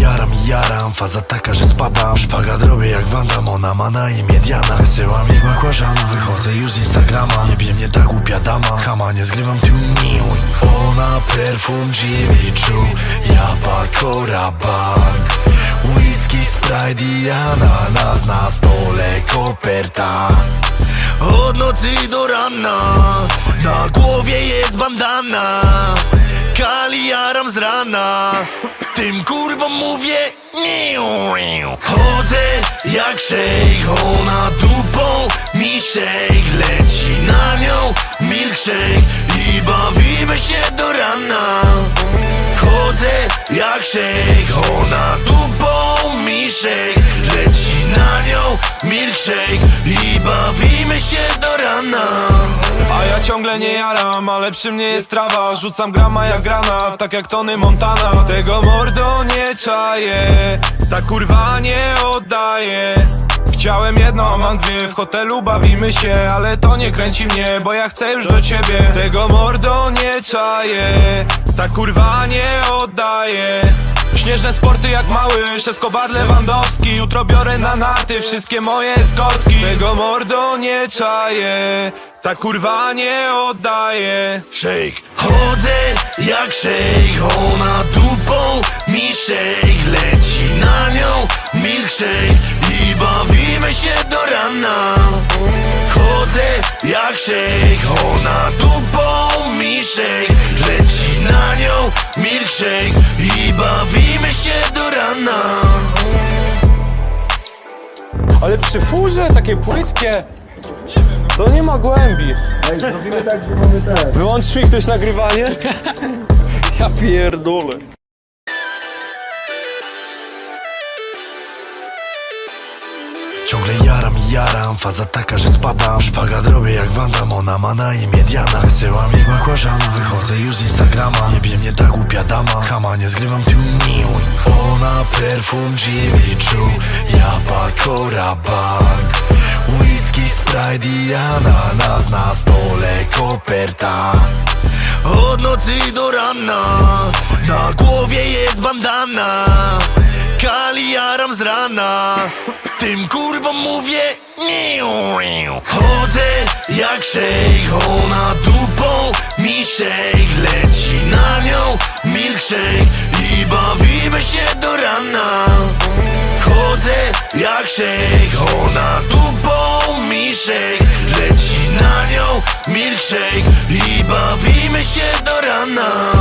Jaram i jaram, faza taka, że spadam. Szpagat robię jak Wanda, ona ma na imię Diana. Wysyła mi bakłażanu, wychodzę już z Instagrama. Nie bie mnie ta głupia dama, kama nie zgrywam tu miłuj Ona perfum dziewieczu, ja pakora bank Whisky, Sprite i ananas na stole koperta. Od nocy do rana Na głowie jest bandana Kali jaram z rana. Tym kurwom mówię. Chodzę jak szejk Ona dupą. Mi szejk Leci na nią. Milkshake I bawimy się do rana Chodzę jak szejk. Ona dupą mi szejk Leci na nią milkshake I bawimy się do rana. A ja ciągle nie jaram, ale przy mnie jest trawa. Rzucam grama jak granat, tak jak Tony Montana. Tego mordo nie czaję, ta kurwa nie oddaje Chciałem jedno, a mam dwie, w hotelu bawimy się Ale to nie kręci mnie, bo ja chcę już do ciebie. Tego mordo nie czaję, ta kurwa nie oddaje Śnieżne sporty jak mały, Escobar Lewandowski. Jutro biorę na narty wszystkie moje skotki Tego mordo nie czaję, ta kurwa nie oddaje Shake. Chodzę jak shake. Ona dupą mi shake. Leci na nią milkshake I bawimy się do rana. Chodzę jak shake Ona dupą mi shake Leci na nią milkshake I bawimy się do rana. Ale przy furze takie płytkie To nie ma głębi. Ej, zrobimy tak, że mamy te. Wyłącz mi ktoś nagrywanie? Ja pierdolę jaram faza taka, że spadam. Szpagat robię jak Wanda, ona ma na imię Diana. Wysyła mi bakłażanu, wychodzę już z Instagrama. Nie bie mnie ta głupia dama, kama nie zgrywam tu miłuj Ona perfum dziewiczu, ja pakora bank Whisky, Sprite i ananas na stole koperta. Od nocy do rana, na głowie jest bandana Kali jaram z rana. Tym kurwom mówię. Chodzę jak szejk Ona dupą mi szejk Leci na nią milkshake I bawimy się do rana Chodzę jak szejk Ona dupą mi szejk Leci na nią milkshake I bawimy się do rana.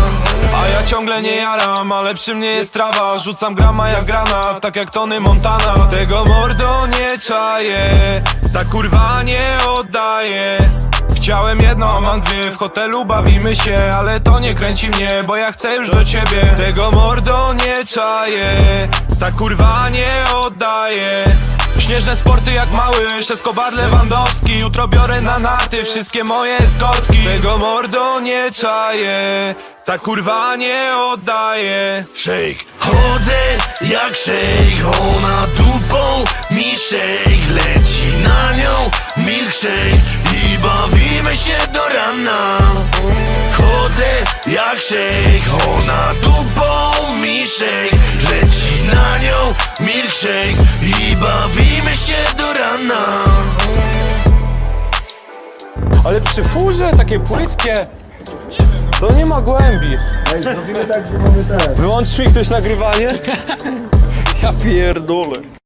A ja ciągle nie jaram, ale przy mnie jest trawa. Rzucam grama jak granat, tak jak Tony Montana. Tego mordo nie czaję, ta kurwa nie oddaje Chciałem jedno, a mam dwie, w hotelu bawimy się Ale to nie kręci mnie, bo ja chcę już do ciebie. Tego mordo nie czaję, ta kurwa nie oddaje Śnieżne sporty jak mały, Escobar Lewandowski Jutro biorę na narty wszystkie moje skotki Tego mordo nie czaję, ta kurwa nie oddaje Shake. Chodzę jak shake. Ona dupą mi shake. Leci na nią milkshake I bawimy się do rana. Chodzę jak shake Ona dupą mi shake Leci na nią milkshake. I bawimy się do rana. Ale przy furze takie płytkie To nie ma głębi. Ej, zrobimy tak, że mamy te. Wyłącz mi ktoś nagrywanie? Ja pierdolę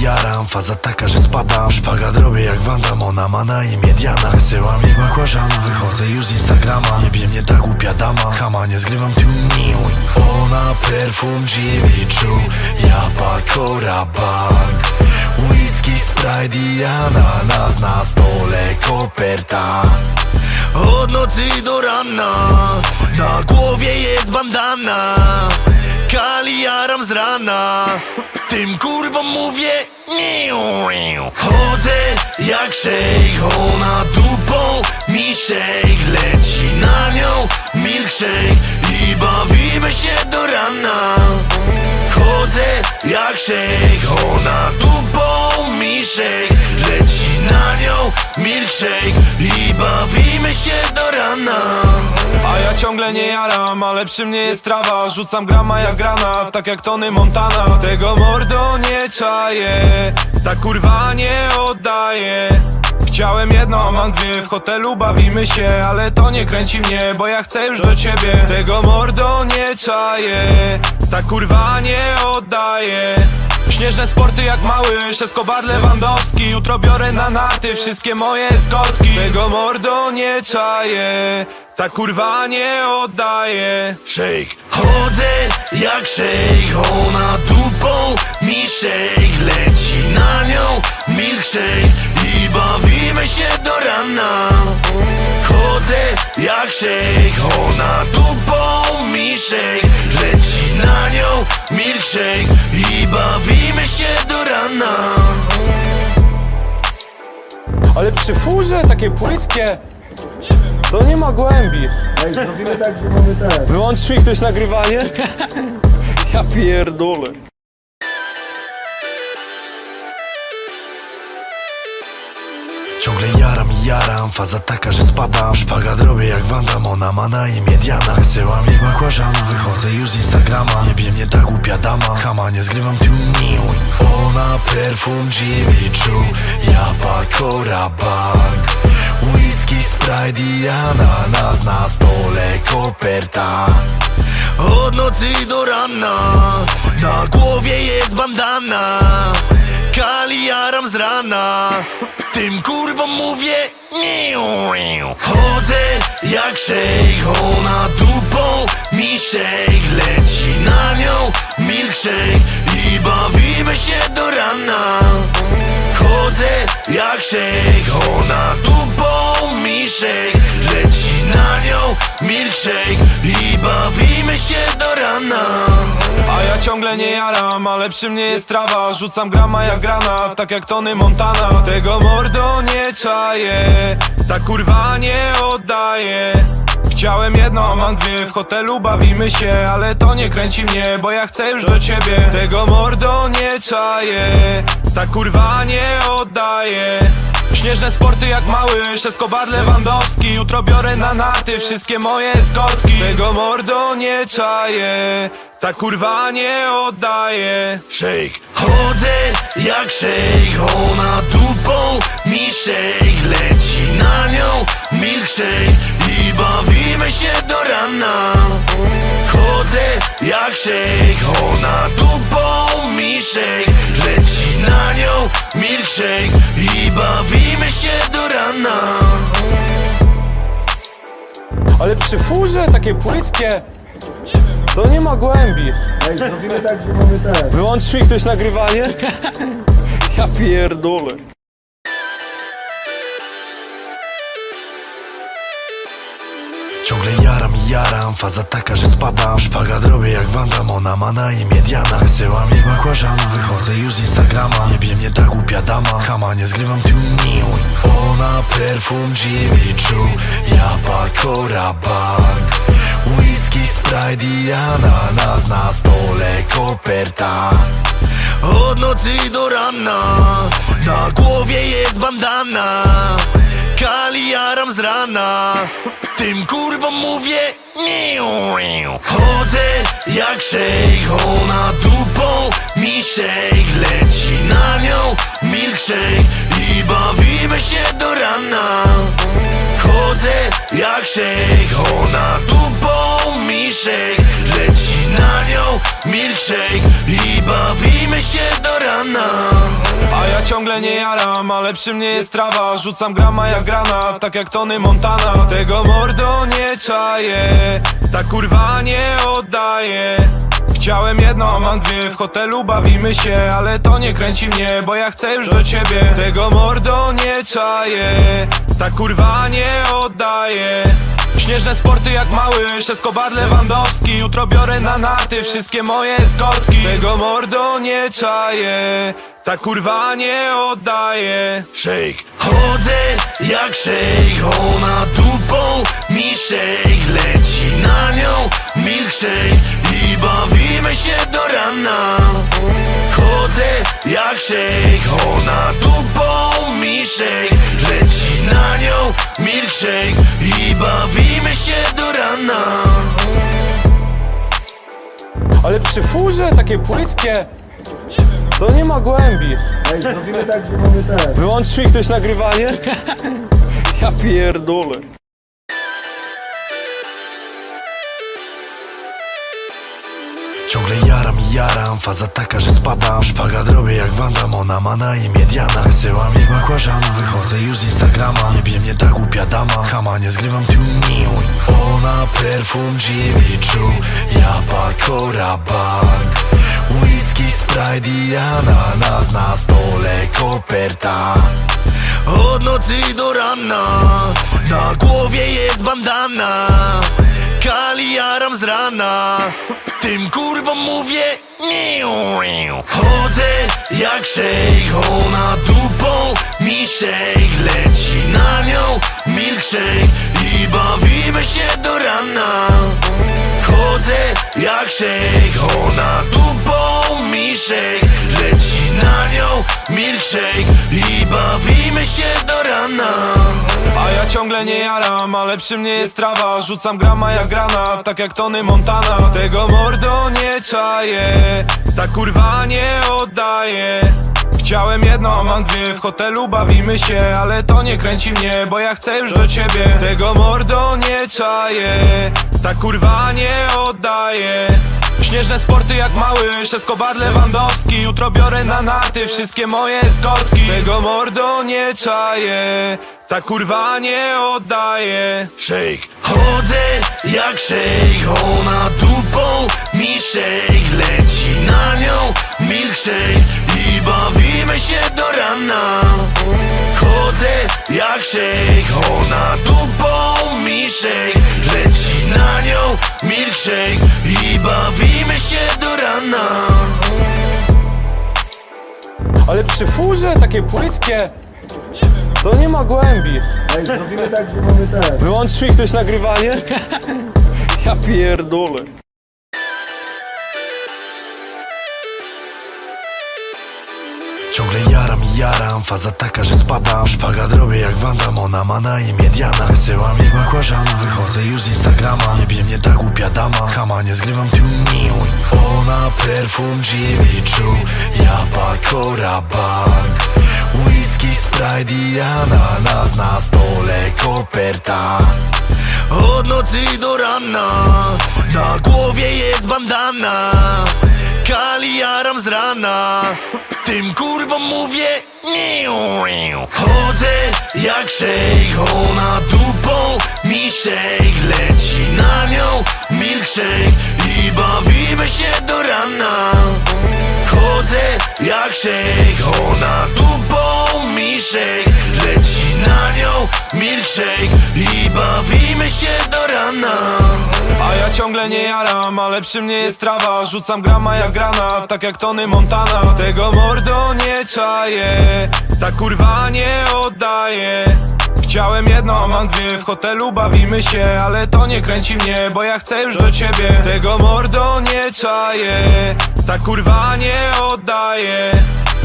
jaram faza taka, że spadam. Szpagat robię jak Wanda, ona ma na imię Diana. Wysyła mi bakłażanu, wychodzę już z Instagrama. Nie bie mnie ta głupia dama, kama nie zgrywam tu miłuj Ona perfum dziewiczu, ja pakora bank Whisky, Sprite i ananas na stole koperta. Od nocy do rana, na głowie jest bandana Kali jaram z rana. Tym kurwom mówię. Chodzę jak szejk Ona dupą. Mi shake Leci na nią. Milkshake I bawimy się do rana Chodzę jak shake Ona dupą mi shake Leci na nią milkshake I bawimy się do rana. Ciągle nie jaram, ale przy mnie jest trawa. Rzucam grama jak granat, tak jak Tony Montana. Tego mordo nie czaję, ta kurwa nie oddaje Chciałem jedno, a mam dwie. W hotelu bawimy się, ale to nie kręci mnie Bo ja chcę już do ciebie. Tego mordo nie czaję Ta kurwa nie oddaje Śnieżne sporty jak mały Escobar Lewandowski. Jutro biorę na narty Wszystkie moje eskortki Tego mordo nie czaję Ta kurwa nie oddaje Shake, chodzę jak shake. Ona dupą mi shake. Leci na nią milkshake I bawimy się do rana. Chodzę jak shake Ona dupą mi shake Leci na nią milkshake I bawimy się do rana. Ale przy furze takie płytkie To nie ma głębi. Ej, zrobimy tak, że mamy ten. Wyłącz mi ktoś nagrywanie. Ja pierdolę jaram faza taka, że spadam. Szpagat robię jak Wanda, ona ma na imię Diana. Wysyła mi bakłażana, wychodzę już z Instagrama. Nie wiem, nie ta głupia dama, kama nie zgrywam tuniu Ona perfum Jimmy Choo, ja bakora bank. Whisky, Sprite i ananas na stole koperta. Od nocy do rana, na głowie jest bandana Kali jaram z rana. Tym kurwom mówię. Chodzę jak shake Ona dupą mi shake Leci na nią milkshake I bawimy się do rana Chodzę jak shake Ona dupą mi shake Leci na nią milkshake I bawimy się do rana. A ja ciągle nie jaram, ale przy mnie jest trawa. Rzucam grama jak granat, tak jak Tony Montana. Tego mordo nie czaję, ta kurwa nie oddaje Chciałem jedno, a mam dwie. W hotelu bawimy się, ale to nie kręci mnie Bo ja chcę już do ciebie. Tego mordo nie czaję, ta kurwa nie oddaje Śnieżne sporty jak mały Escobar Lewandowski. Jutro biorę na narty Wszystkie moje eskortki Tego mordo nie czaję Ta kurwa nie oddaje Shake, chodzę jak shake. Ona dupą mi shake. Leci na nią milkshake Się do rana. Chodzę jak shake Ona dupą mi shake Leci na nią milkshake I bawimy się do rana. Ale przy furze takie płytkie To nie ma głębi. Ej, zrobimy tak, że mamy ten. Wyłącz mi ktoś nagrywanie. Ja pierdolę jaram faza taka, że spadam. Szpagat robię jak Wanda, ona ma na imię Diana. Wysyła mi bakłażana, wychodzę już z Instagrama. Nie wiem, nie ta głupia dama, kama nie zgrywam tuniu Ona perfum Jimmy Choo, ja bakora bank. Whisky, Sprite i ananas na stole koperta. Od nocy do rana, na głowie jest bandana Kali jaram z rana. Tym kurwom mówię. Chodzę jak shake Ona dupą mi shake Leci na nią milkshake I bawimy się do rana Chodzę jak shake Ona dupą mi shake Leci na nią milkshake I bawimy się do rana. A ja ciągle nie jaram, ale przy mnie jest trawa. Rzucam grama jak granat, tak jak Tony Montana. Tego mordo nie czaję, ta kurwa nie oddaje Chciałem jedno, mam dwie. W hotelu bawimy się, ale to nie kręci mnie Bo ja chcę już do ciebie. Tego mordo nie czaję, ta kurwa nie oddaje Śnieżne sporty jak mały Escobar Lewandowski Jutro biorę na narty Wszystkie moje eskortki Tego mordo nie czaję Ta kurwa nie oddaje Shake, chodzę jak shake. Ona dupą mi shake. Leci na nią milkshake i bawimy się do rana Chodzę jak szejk, ona dupą mi szejk Leci na nią milkshake i bawimy się do rana Ale przy furze takie płytkie to nie ma głębi. Ej, zrobimy tak, że mamy też. Wyłącz mi ktoś nagrywanie. Ja pierdolę. Jaram faza taka, że spadam. Szpagat robię jak Wanda, ona ma na imię Diana. Wysyła mi bakłażana, wychodzę już z Instagrama. Nie bie mnie ta głupia dama, kama nie zgrywam tuni Ona perfum dziewiczu, ja bakora bank Whisky, Sprite i ananas na stole koperta. Od nocy do rana, na głowie jest bandana Kali jaram z rana. Tym kurwom mówię. Chodzę jak szejk Ona dupą mi szejk Leci na nią milkshake I bawimy się do rana Chodzę jak szejk. Ona dupą mi szejk Leci na nią milkshake I bawimy się do rana. A ja ciągle nie jaram, ale przy mnie jest trawa. Rzucam grama jak granat, tak jak Tony Montana. Tego mordo nie czaję, ta kurwa nie oddaje Chciałem jedno, a mam dwie, w hotelu bawimy się Ale to nie kręci mnie, bo ja chcę już do ciebie. Tego mordo nie czaję, ta kurwa nie oddaje Śnieżne sporty jak mały, Escobar Lewandowski. Jutro biorę na narty wszystkie moje skotki Tego mordo nie czaję, ta kurwa nie oddaje Shake, chodzę jak shake. Ona dupą mi shake. Leci na nią milkshake I bawimy się do rana Chodzę jak shake Ona dupą mi shake Leci na nią milkshake I bawimy się do rana Ale przy furze takie płytkie. To nie ma głębi. Ej, zrobimy tak, że mamy ten. Wyłącz mi ktoś nagrywanie? Ja pierdolę. Jaram faza taka, że spadam. Szpagat robię jak Wanda, ona ma na imię Diana. Wysyła mi bakłażana, wychodzę już z Instagrama. Nie bie mnie ta głupia dama, kama nie zgrywam tuni Ona perfum dziewiczu, ja bakora bank Whisky, Sprite i ananas na stole koperta. Od nocy do rana, na głowie jest bandana Kali jaram z rana. Tym kurwom mówię. Chodzę jak szejk Ona dupą mi szejk Leci na nią milkshake I bawimy się do rana Chodzę jak szejk Ona dupą mi szejk Leci na nią milkshake I bawimy się do rana. A ja ciągle nie jaram, ale przy mnie jest trawa. Rzucam grama jak granat, tak jak Tony Montana. Tego mordo nie czaję, ta kurwa nie oddaje Chciałem jedno, a mam dwie, w hotelu bawimy się Ale to nie kręci mnie, bo ja chcę już do ciebie. Tego mordo nie czaję, ta kurwa nie oddaje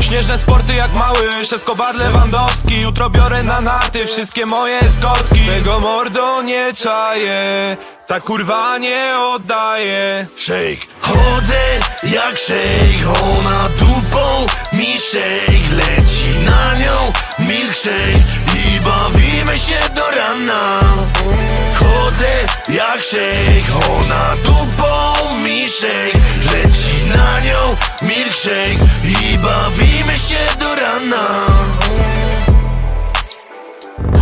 Śnieżne sporty jak mały, Escobar Lewandowski Jutro biorę na narty wszystkie moje skotki Tego mordo nie czaję, ta kurwa nie oddaje Shake, chodzę jak shake. Ona dupą mi shake. Leci na nią milkshake I bawimy się do rana Chodzę jak shake Ona dupą mi shake Leci na nią milkshake I bawimy się do rana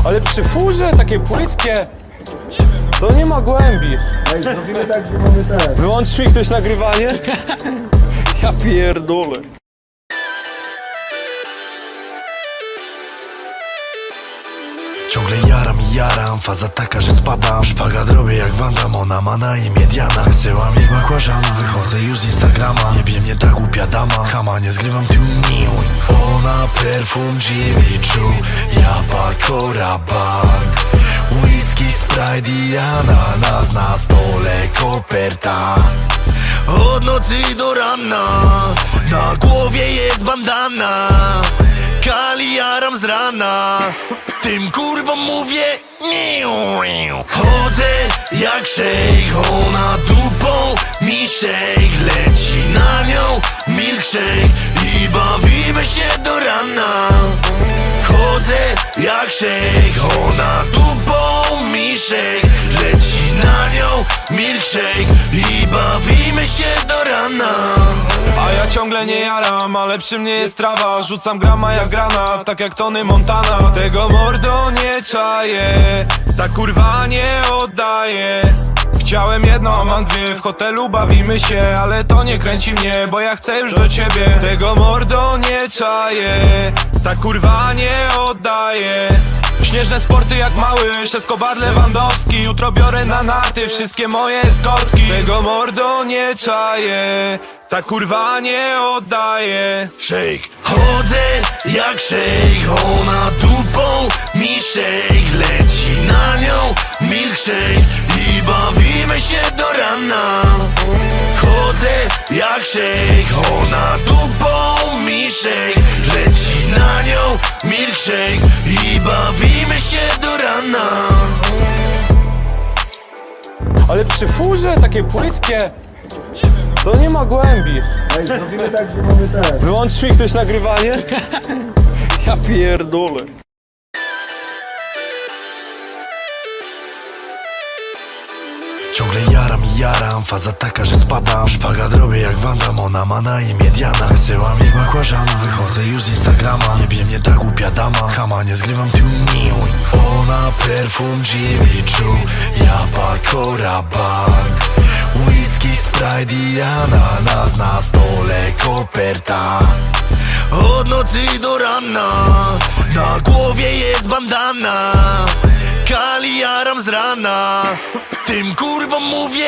Ale przy furze takie płytkie. To nie ma głębi. Ej, zrobimy tak, że mamy ten. Wyłącz mi ktoś nagrywanie? Ja pierdolę. Jaram faza taka, że spadam. Szpagat robię jak Wanda, ona ma na imię Diana. Wysyła mi bakłażana, wychodzę już z Instagrama. Nie bie mnie ta głupia dama, kama nie zgrywam tuni Ona perfum dziewiczu, ja bakora bank Whisky, Sprite i ananas na stole koperta. Od nocy do rana, na głowie jest bandana Kali jaram z rana. Tym kurwom mówię. Chodzę jak szejk Ona dupą. Dupą Misiek leci na nią. Milkshake I bawimy się do rana Chodzę jak szejk Ona dupą misiek Leci na nią milkshake I bawimy się do rana. A ja ciągle nie jaram, ale przy mnie jest trawa. Rzucam grama jak granat, tak jak Tony Montana. Tego mordo nie czaję, ta kurwa nie oddaje Chciałem jedno, a mam dwie, w hotelu bawimy się Ale to nie kręci mnie, bo ja chcę już do ciebie. Tego mordo nie czaję, ta kurwa nie oddaje Śnieżne sporty jak mały, Escobar Lewandowski. Jutro biorę na narty wszystkie moje eskortki Tego mordo nie czaję, ta kurwa nie oddaje Shake. Chodzę jak shake. Ona dupą mi shake. Leci na nią milkshake I bawimy się do rana Chodzę jak shake Ona dupą mi shake Leci na nią milkshake I bawimy się do rana Ale przy furze takie płytkie. To nie ma głębi. Ej, zrobimy tak, że mamy ten. Wyłącz mi ktoś nagrywanie? Ja pierdolę. Jaram faza taka, że spadam. Szpagat robię jak Wanda, ona ma na imię Diana. Wysyła mi bakłażana, wychodzę już z Instagrama. Nie bie mnie ta głupia dama, kama nie zgrywam tu niuj Ona perfum Jimmy ja Bank Whisky, Sprite i ananas na stole koperta. Od nocy do rana, na głowie jest bandana Kali jaram z rana. Tym kurwom mówię.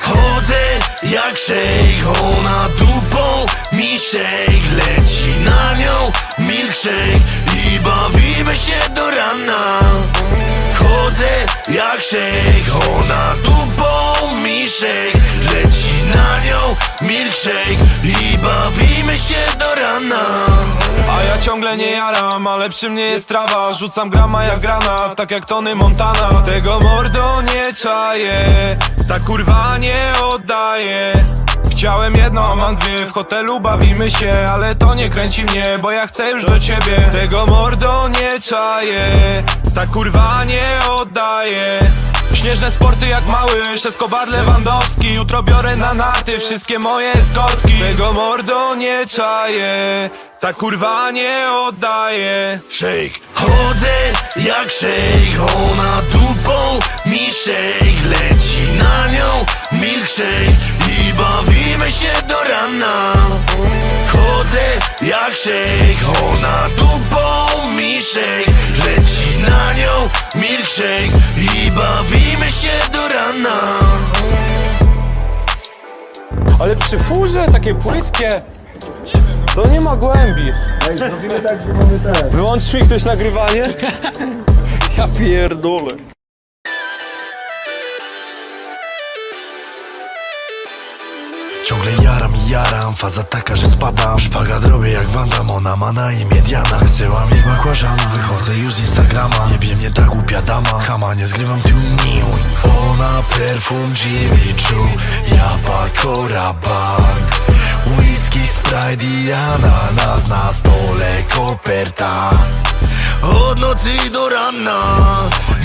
Chodzę jak szejk Ona dupą mi shake Leci na nią milkshake I bawimy się do rana. Chodzę jak szejk Ona dupą mi shake Leci na nią milkshake I bawimy się do ciągle nie jaram, ale przy mnie jest trawa. Rzucam grama jak granat, tak jak Tony Montana. Tego mordo nie czaję, ta kurwa nie oddaje Chciałem jedno, a mam dwie, w hotelu bawimy się Ale to nie kręci mnie, bo ja chcę już do ciebie. Tego mordo nie czaję, ta kurwa nie oddaje Śnieżne sporty jak mały, Escobar Lewandowski. Jutro biorę na narty wszystkie moje eskortki Tego mordo nie czaję, ta kurwa nie oddaje. Shake. Chodzę jak shake. Ona dupą mi shake. Leci na nią milkshake. I bawimy się do rana. Chodzę jak shake. Ona dupą mi shake. Leci na nią milkshake. I bawimy się do rana. Ale przy furze takie płytkie. To nie ma głębi. Ej, zrobimy tak, że mamy ten. Wyłącz mi ktoś nagrywanie? Ja pierdolę. Ciągle jaram i jaram, faza taka, że spadam Szpagat robię jak Wanda, ona ma na imię Diana Wysyła mi bakłażana, wychodzę już z Instagrama Nie bie mnie ta głupia dama, kama nie zgrywam tu niuj Ona perfum Jimmy Choo, ja Bacora Bank Whisky, Sprite i ananas na stole koperta. Od nocy do rana,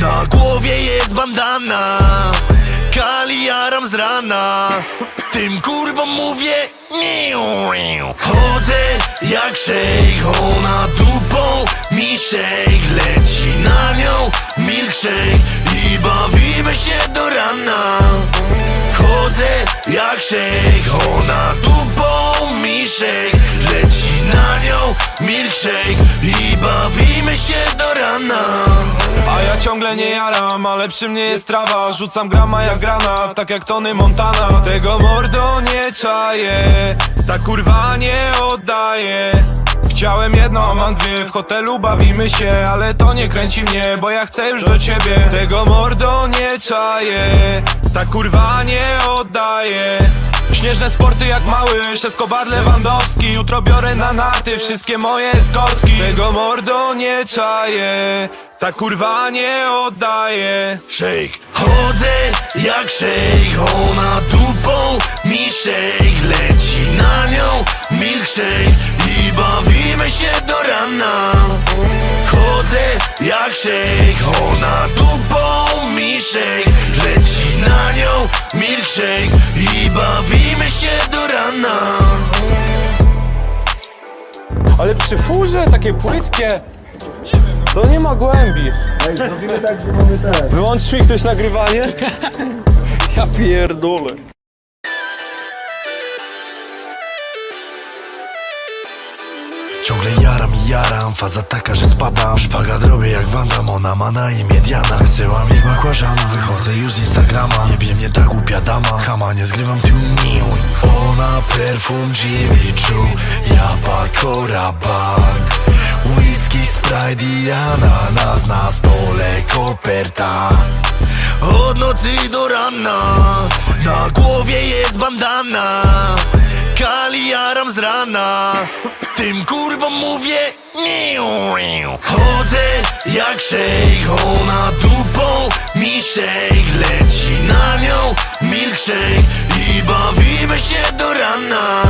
na głowie jest bandana. Kali jaram z rana Tym kurwom mówię. Chodzę jak szejk Ona dupą mi shake Leci na nią milkshake I bawimy się do rana. Chodzę jak shake Ona dupą shake Leci na nią milkshake I bawimy się do rana. A ja ciągle nie jaram, ale przy mnie jest trawa. Rzucam grama jak granat, tak jak Tony Montana. Tego mordo nie czaję, ta kurwa nie oddaje Chciałem jedno, mam dwie, w hotelu bawimy się Ale to nie kręci mnie, bo ja chcę już do ciebie. Tego mordo nie czaję, ta kurwa nie oddaje Śnieżne sporty jak mały, Escobar Lewandowski Jutro biorę na narty wszystkie moje eskortki Tego mordo nie czaję Ta kurwa nie oddaje Shake. Chodzę jak shake. Ona dupą mi shake. Leci na nią milkshake I bawimy się do rana Chodzę jak shake Ona dupą mi shake Leci na nią milkshake I bawimy się do rana Ale przy furze takie płytkie. To nie ma głębi. Ej, zrobimy tak, że mamy ten. Wyłącz mi ktoś nagrywanie? Ja pierdolę. Jaram faza taka, że spadam. Szpagat robię jak Wandam, ona ma na imię Diana. Wysyła mi bakłażana, wychodzę już z Instagrama. Nie bie mnie ta głupia dama, kama nie zgrywam tuning Ona perfum Jimmy ja Bacora Bank Whisky, Sprite i ananas na stole koperta. Od nocy do rana, na głowie jest bandana Kali jaram z rana Tym kurwom mówię. Chodzę jak shake Ona dupą mi Leci na nią milkshake I bawimy się do rana.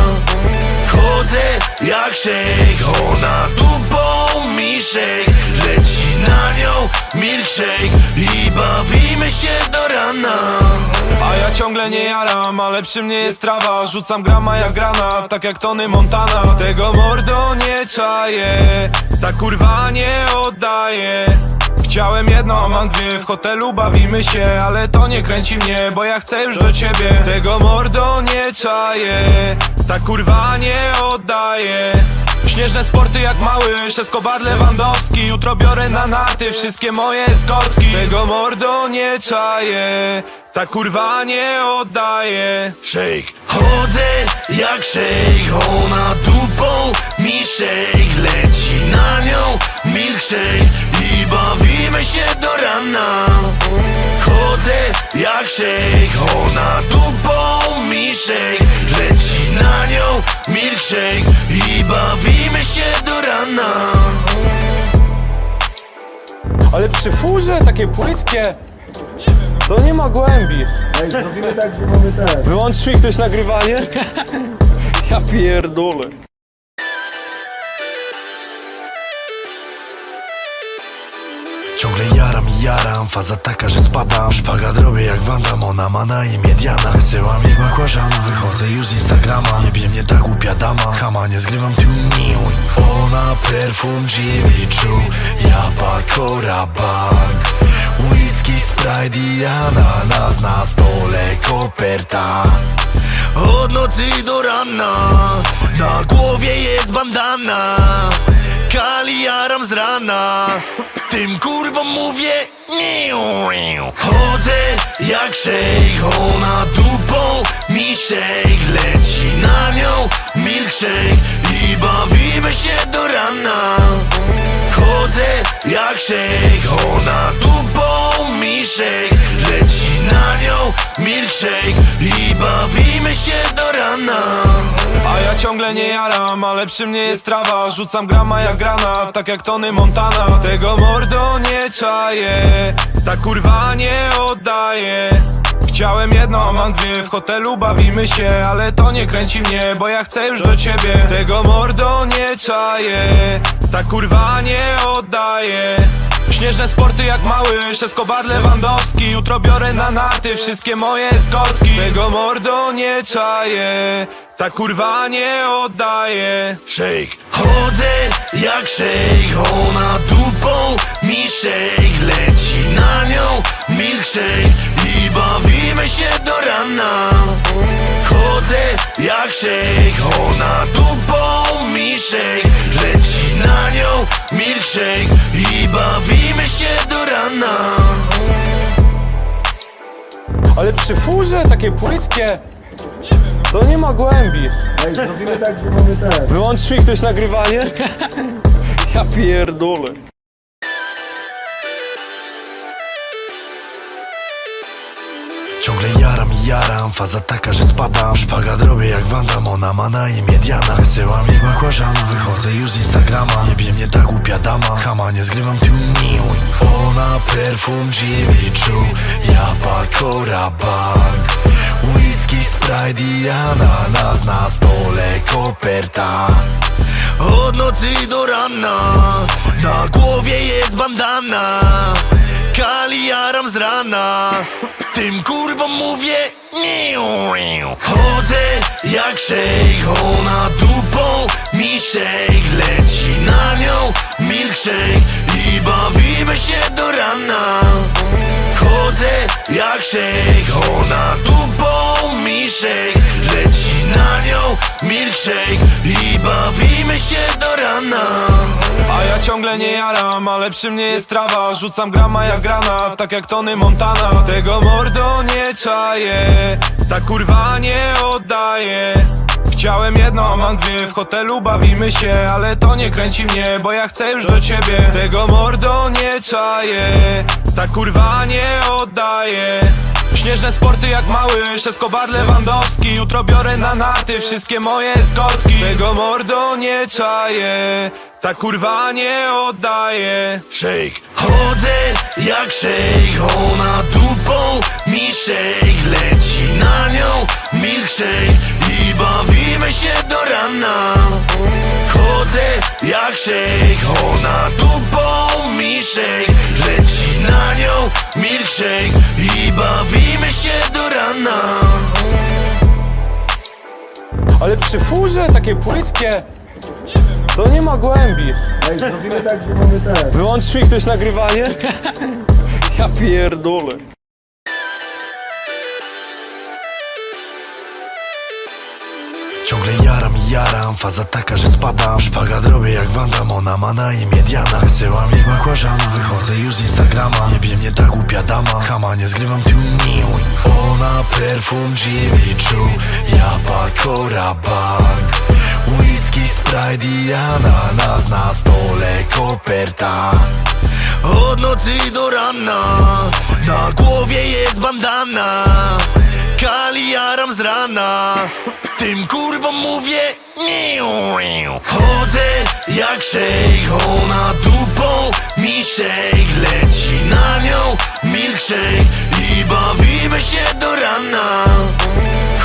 Chodzę jak shake Ona dupą mi Leci na nią milkshake I bawimy się do rana. A ja ciągle nie jaram, ale przy mnie jest trawa. Rzucam grama jak granat, tak jak Tony Montana. Tego mordo nie czaję Ta kurwa nie oddaje Chciałem jedno, a mam dwie. W hotelu bawimy się, ale to nie kręci mnie Bo ja chcę już do ciebie. Tego mordo nie czaję Ta kurwa nie oddaje Śnieżne sporty jak mały, Escobar Lewandowski. Jutro biorę na narty wszystkie moje skotki Tego mordo nie czaję Ta kurwa nie oddaje Shake. Chodzę jak shake. Ona dupą mi shake. Leci na nią milkshake I bawimy się do rana Chodzę jak shake Ona dupą mi shake Leci na nią milkshake I bawimy się do rana Ale przy furze takie płytkie. To nie ma głębi. Ej, zrobimy tak, że mamy ten. Wyłącz mi ktoś nagrywanie? Ja pierdolę. Jaram faza taka, że spadam. Szpagat robię jak Wandam, ona ma na imię Diana. Wysyła mi bakłażana, wychodzę już z Instagrama. Nie bie mnie ta głupia dama, kama nie zgrywam tuning Ona perfum Jimmy ja Bacora Bank Whisky, Sprite i ananas na stole koperta. Od nocy do rana, na głowie jest bandana Kali jaram z rana. Tym kurwom mówię. Chodzę jak shake Ona dupą mi shake Leci na nią milkshake I bawimy się do rana Chodzę jak shake Ona dupą mi shake Leci na nią milkshake I bawimy się do rana. A ja ciągle nie jaram, ale przy mnie jest trawa. Rzucam grama jak granat, tak jak Tony Montana. Tego mordo nie czaję Ta kurwa nie oddaje Chciałem jedno, a mam dwie. W hotelu bawimy się, ale to nie kręci mnie Bo ja chcę już do ciebie. Tego mordo nie czaję Ta kurwa nie oddaje Śnieżne sporty jak mały, Escobar Lewandowski. Jutro biorę na narty wszystkie moje skotki Tego mordo nie czaję Ta kurwa nie oddaje Shake. Chodzę jak shake. Ona dupą mi shake. Leci na nią milkshake I bawimy się do rana Chodzę jak shake Ona dupą mi shake Leci na nią milkshake I bawimy się do rana Ale przy furze takie płytkie. To nie ma głębi. Ej, zrobimy tak, że mamy ten. Wyłącz mi ktoś nagrywanie? Ja pierdolę. Jaram faza taka, że spadam. Szpagat robię jak Wandam, ona ma na imię Diana. Wysyła mi bakłażana, wychodzę już z Instagrama. Nie bie mnie ta głupia dama, kama nie zgrywam tłumi Ona perfum dziewiczu, ja pakora bank. Whisky, Sprite i ananas na stole koperta. Od nocy do rana Na głowie jest bandana Kali jaram z rana. Tym kurwom mówię. Chodzę jak szejk Ona dupą. Mi shake Leci na nią. Milkshake I bawimy się do rana Chodzę jak shake Ona dupą mi shake Leci na nią milkshake I bawimy się do rana. A ja ciągle nie jaram, ale przy mnie jest trawa. Rzucam grama jak granat, tak jak Tony Montana. Tego mordo nie czaję, ta kurwa nie oddaje Chciałem jedno, a mam dwie, w hotelu bawimy się Ale to nie kręci mnie, bo ja chcę już do ciebie. Tego mordo nie czaję, ta kurwa nie oddaje Śnieżne sporty jak mały, Escobar Lewandowski. Jutro biorę na narty wszystkie moje eskortki Tego mordo nie czaję, ta kurwa nie oddaje Shake. Chodzę jak shake. Ona dupą mi shake. Leci na nią milkshake I bawimy się do rana. Chodzę jak shake Ona dupą mi shake Leci na nią milkshake. I bawimy się do rana. Ale przy furze takie płytkie To nie ma głębi. Ej, zrobimy tak, że mamy ten. Wyłącz mi ktoś nagrywanie. Ja pierdolę jaram faza taka, że spadam. Szpagat robię jak Wandam, ona ma na imię Diana. Wysyła mi bakłażana, wychodzę już z Instagrama. Nie bie mnie ta głupia dama, kama nie zgrywam tłumi Ona perfum dziewiczu, ja pakora bank. Whisky, Sprite i ananas na stole koperta. Od nocy do rana, na głowie jest bandana Kali jaram z rana. Tym kurwom mówię. Chodzę jak szejk Ona dupą mi shake Leci na nią milkshake I bawimy się do rana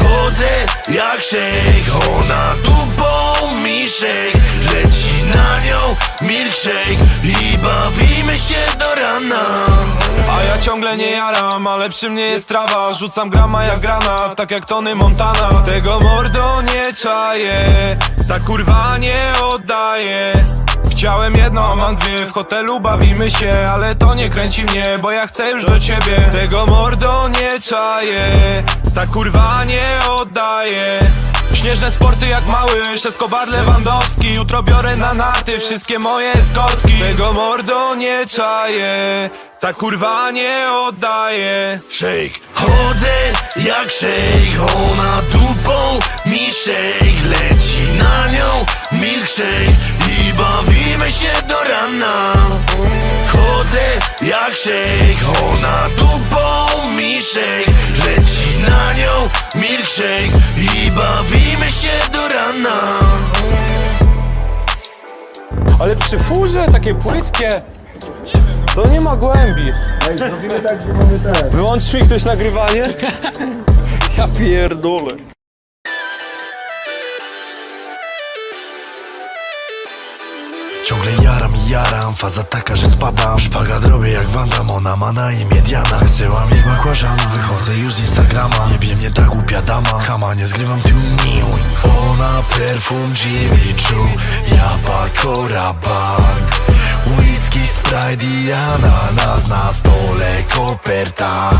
Chodzę jak szejk Ona dupą mi shake Leci na nią milkshake I bawimy się do rana. A ja ciągle nie jaram, ale przy mnie jest trawa. Rzucam grama jak granat, tak jak Tony Montana. Tego mordo nie czaję, ta kurwa nie oddaje Chciałem jedno, a mam dwie, w hotelu bawimy się Ale to nie kręci mnie, bo ja chcę już do ciebie. Tego mordo nie czaję, ta kurwa nie oddaje Śnieżne sporty jak mały, Escobar Lewandowski. Jutro biorę na narty wszystkie moje eskortki Tego mordo nie czaję, ta kurwa nie oddaje Shake. Chodzę jak shake. Ona dupą mi shake. Leci na nią milkshake I bawimy się do rana. Chodzę jak shake Ona dupą mi shake Leci na nią milkshake I bawimy się do rana. Ale przy furze takie płytkie To nie ma głębi. Ej, zrobimy tak, że mamy ten. Wyłącz mi ktoś nagrywanie. Ja pierdolę jaram faza taka, że spadam. Szpagat robię jak Wandam, ona ma na imię Diana. Wysyła mi bakłażana, wychodzę już z Instagrama. Nie bie mnie ta głupia dama, kama nie zgrywam tłumi Ona perfum dziewiczu, ja pakora bank Whisky, Sprite i ananas na stole koperta.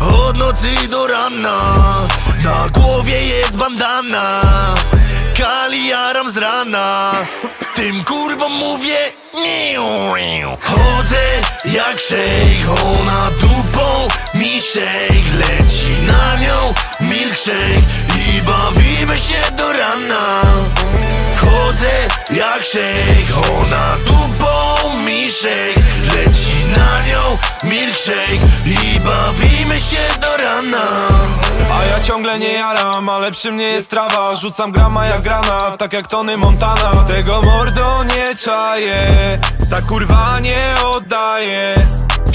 Od nocy do rana, na głowie jest bandana Kali jaram z rana. Tym kurwom mówię. Chodzę jak shake Ona dupą mi shake Leci na nią milkshake I bawimy się do rana Chodzę jak shake Ona dupą mi shake Leci na nią milkshake I bawimy się do rana. Ja ciągle nie jaram, ale przy mnie jest trawa. Rzucam grama jak granat, tak jak Tony Montana. Tego mordo nie czaję, ta kurwa nie oddaje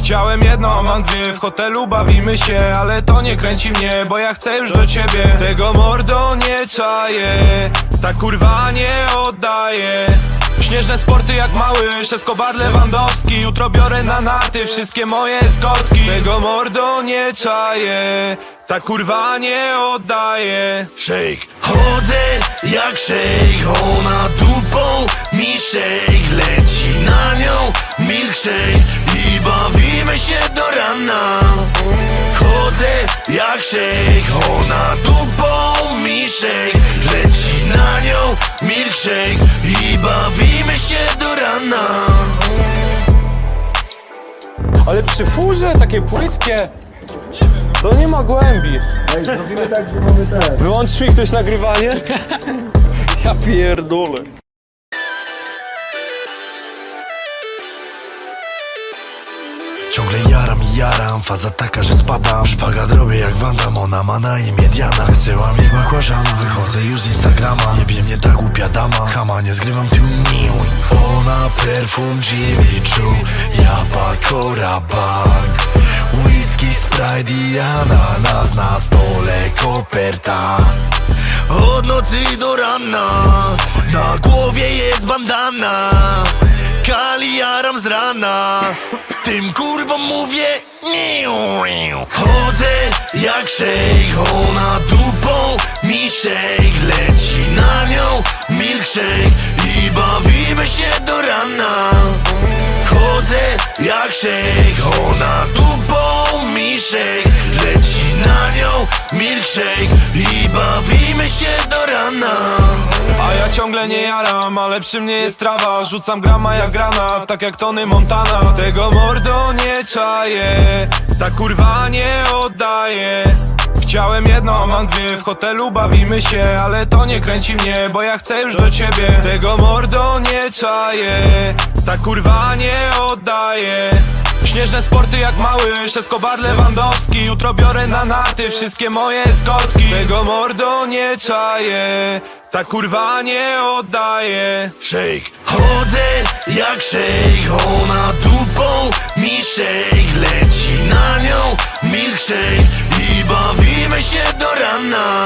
Chciałem jedno, mam dwie. W hotelu bawimy się, ale to nie kręci mnie Bo ja chcę już do ciebie. Tego mordo nie czaję Ta kurwa nie oddaje Śnieżne sporty jak mały Escobar Lewandowski Jutro biorę na narty Wszystkie moje eskortki Tego mordo nie czaję Ta kurwa nie oddaje Shake, chodzę jak shake. Ona dupą mi shake. Leci na nią milkshake I bawimy się do rana Chodzę jak shake Ona dupą mi shake Leci na nią milkshake I bawimy się do rana Ale przy furze takie płytkie. To nie ma głębi. Ej, zrobimy tak, że mamy ten. Wyłącz mi ktoś nagrywanie? Ja pierdolę. Jaram faza taka, że spadam. Szpagat robię jak Wanda, ona ma na imię Diana. Wysyła mi bakłażana, wychodzę już z Instagrama. Nie bie mnie ta głupia dama, kama nie zgrywam tu mił Ona perfum dziewieczu, ja bakora bank Whisky, Sprite i ananas na stole koperta. Od nocy do rana, na głowie jest bandana Kali jaram z rana. Tym kurwom mówię. Chodzę jak shake Ona dupą mi shake Leci na nią milkshake I bawimy się do rana Chodzę jak shake Ona dupą mi shake Leci na nią milkshake. I bawimy się do rana. A ja ciągle nie jaram, ale przy mnie jest trawa. Rzucam grama jak granat, tak jak Tony Montana. Tego mordo nie czaję, ta kurwa nie oddaje Chciałem jedno, a mam dwie. W hotelu bawimy się, ale to nie kręci mnie Bo ja chcę już do ciebie. Tego mordo nie czaję, ta kurwa nie oddaje Śnieżne sporty jak mały Escobar Lewandowski. Jutro biorę na narty Wszystkie moje eskortki Tego mordo nie czaję Ta kurwa nie oddaje Shake, chodzę jak shake. Ona dupą mi shake. Leci na nią milkshake I bawimy się do rana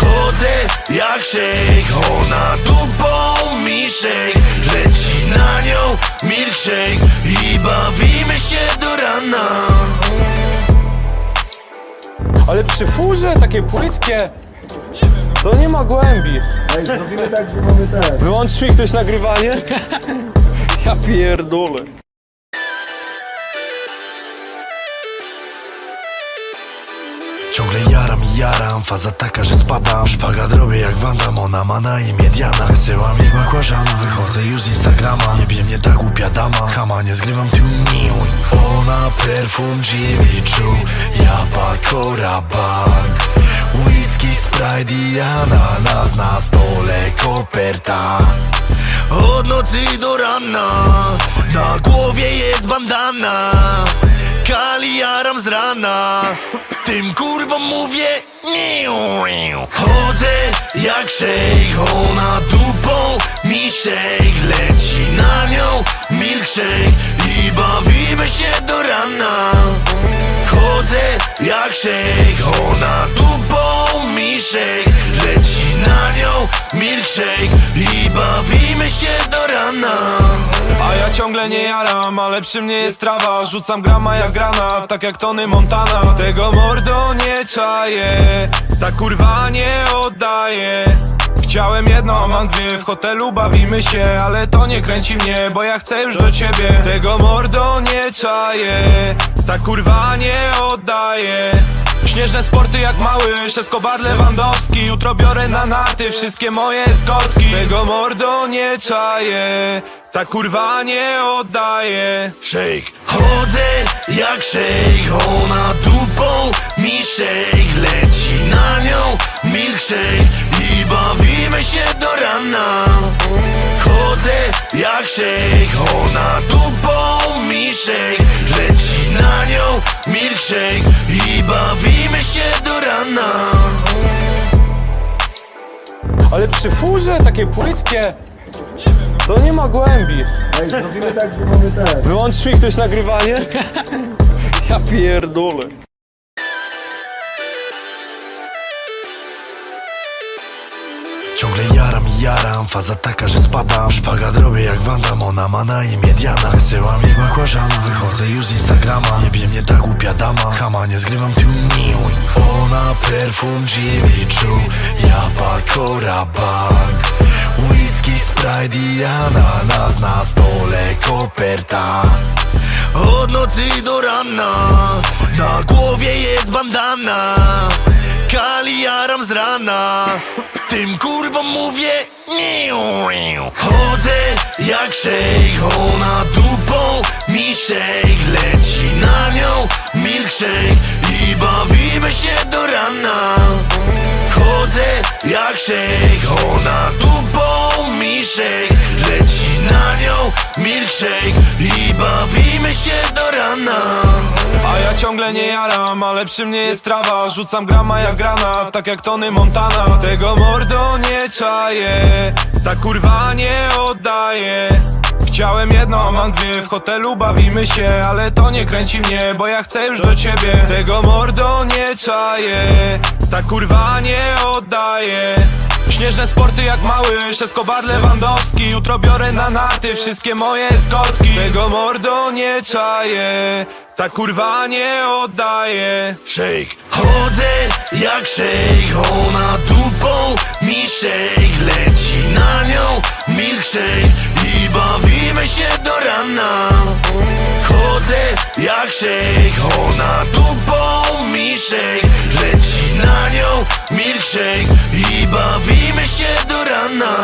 Chodzę jak shake Ona dupą mi shake Leci na nią milkshake I bawimy się do rana Ale przy furze takie płytkie. To nie ma głębi. Ej, zrobimy tak, że mamy ten. Wyłącz mi ktoś nagrywanie? Ja pierdolę. Jaram faza taka, że spadam. Szpagat robię jak Wanda, ona ma na imię Diana. Wysyła mi bakłażana, wychodzę już z Instagrama. Nie bie mnie ta głupia dama, kama nie zgrywam tu mił Ona perfum dziewiczu, ja bakora bank Whisky, Sprite i ananas na stole koperta. Od nocy do rana, na głowie jest bandana Kali jaram z rana. Tym kurwom mówię. Chodzę jak shake Ona dupą. Mi shake Leci na nią. Milkshake I bawimy się do rana Chodzę jak shake Ona dupą mi shake Leci na nią milkshake I bawimy się do rana. A ja ciągle nie jaram, ale przy mnie jest trawa. Rzucam grama jak granat, tak jak Tony Montana. Tego mordo nie czaję, ta kurwa nie oddaje Chciałem jedno, mam dwie. W hotelu bawimy się, ale to nie kręci mnie Bo ja chcę już do ciebie. Tego mordo nie czaję, ta kurwa nie oddaje Śnieżne sporty jak mały Escobar Lewandowski Jutro biorę na narty Wszystkie moje eskortki Tego mordo nie czaję Ta kurwa nie oddaje Shake, chodzę jak shake. Ona dupą mi shake. Leci na nią milkshake I bawimy się do rana Chodzę jak shake Ona dupą mi shake Leci na nią milkshake I bawimy się do rana Ale przy furze takie płytkie. To nie ma głębi. Ej, zrobimy tak, że mamy ten. Wyłącz mi ktoś nagrywanie? Ja pierdolę. Jaram faza taka, że spadam. Szpagat robię jak Wanda, ona ma na imię Diana. Wysyła mi bakłażana, wychodzę już z Instagrama. Nie bie mnie ta głupia dama, kama nie zgrywam tu miłuj Ona perfum dziewiczu, ja pakora bank Whisky, Sprite i ananas na stole koperta. Od nocy do rana, na głowie jest bandana Kali jaram z rana. Tym kurwom mówię. Chodzę jak szejk Ona dupą. Mi shake Leci na nią. Milkshake I bawimy się do rana Chodzę jak szejk. Ona dupą mi shake Leci na nią milkshake I bawimy się do rana. A ja ciągle nie jaram, ale przy mnie jest trawa. Rzucam grama jak granat, tak jak Tony Montana. Tego mordo nie czaję, ta kurwa nie oddaje Chciałem jedno, a mam dwie, w hotelu bawimy się Ale to nie kręci mnie, bo ja chcę już do ciebie. Tego mordo nie czaję, ta kurwa nie oddaje Śnieżne sporty jak mały, Escobar Lewandowski. Jutro biorę na narty wszystkie moje eskortki Tego mordo nie czaję, ta kurwa nie oddaje Shake. Chodzę jak shake. Ona dupą mi shake. Leci na nią milkshake I bawimy się do rana Chodzę jak shake Ona dupą mi shake Leci na nią milkshake I bawimy się do rana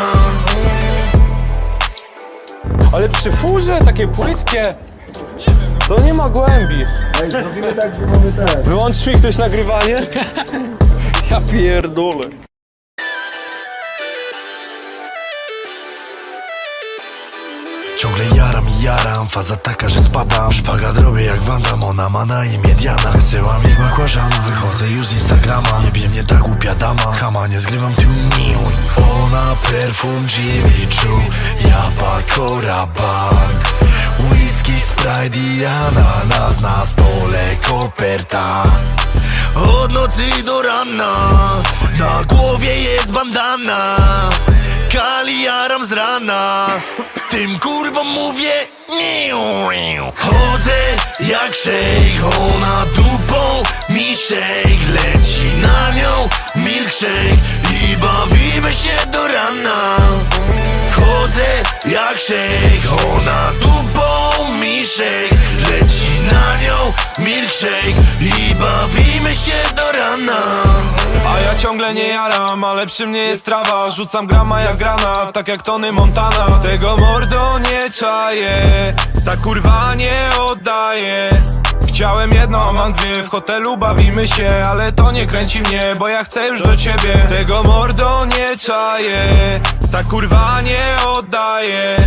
Ale przy furze takie płytkie. To nie ma głębi. Ej, zrobimy tak, że mamy ten. Wyłącz mi ktoś nagrywanie? Ja pierdolę. Jaram faza taka, że spadam. Szpagat robię jak Wanda, ona ma na imię Diana. Wysyła mi bakłażana, wychodzę już z Instagrama. Nie bie mnie ta głupia dama, kama nie zgrywam tu miłuj Ona perfum dziewiczu, ja pakora bank Whisky, Sprite i ananas na stole koperta. Od nocy do rana, na głowie jest bandana Kali jaram z rana. Tym kurwom mówię. Chodzę jak szejk Ona dupą mi shake Leci na nią milkshake I bawimy się do rana Chodzę jak szejk Ona dupą mi shake Leci na nią milkshake I bawimy się do rana. A ja ciągle nie jaram, ale przy mnie jest trawa. Rzucam grama jak granat, tak jak Tony Montana. Tego mordo nie czaję, ta kurwa nie oddaje Chciałem jedno, a mam dwie, w hotelu bawimy się Ale to nie kręci mnie, bo ja chcę już do ciebie. Tego mordo nie czaję, ta kurwa nie oddaje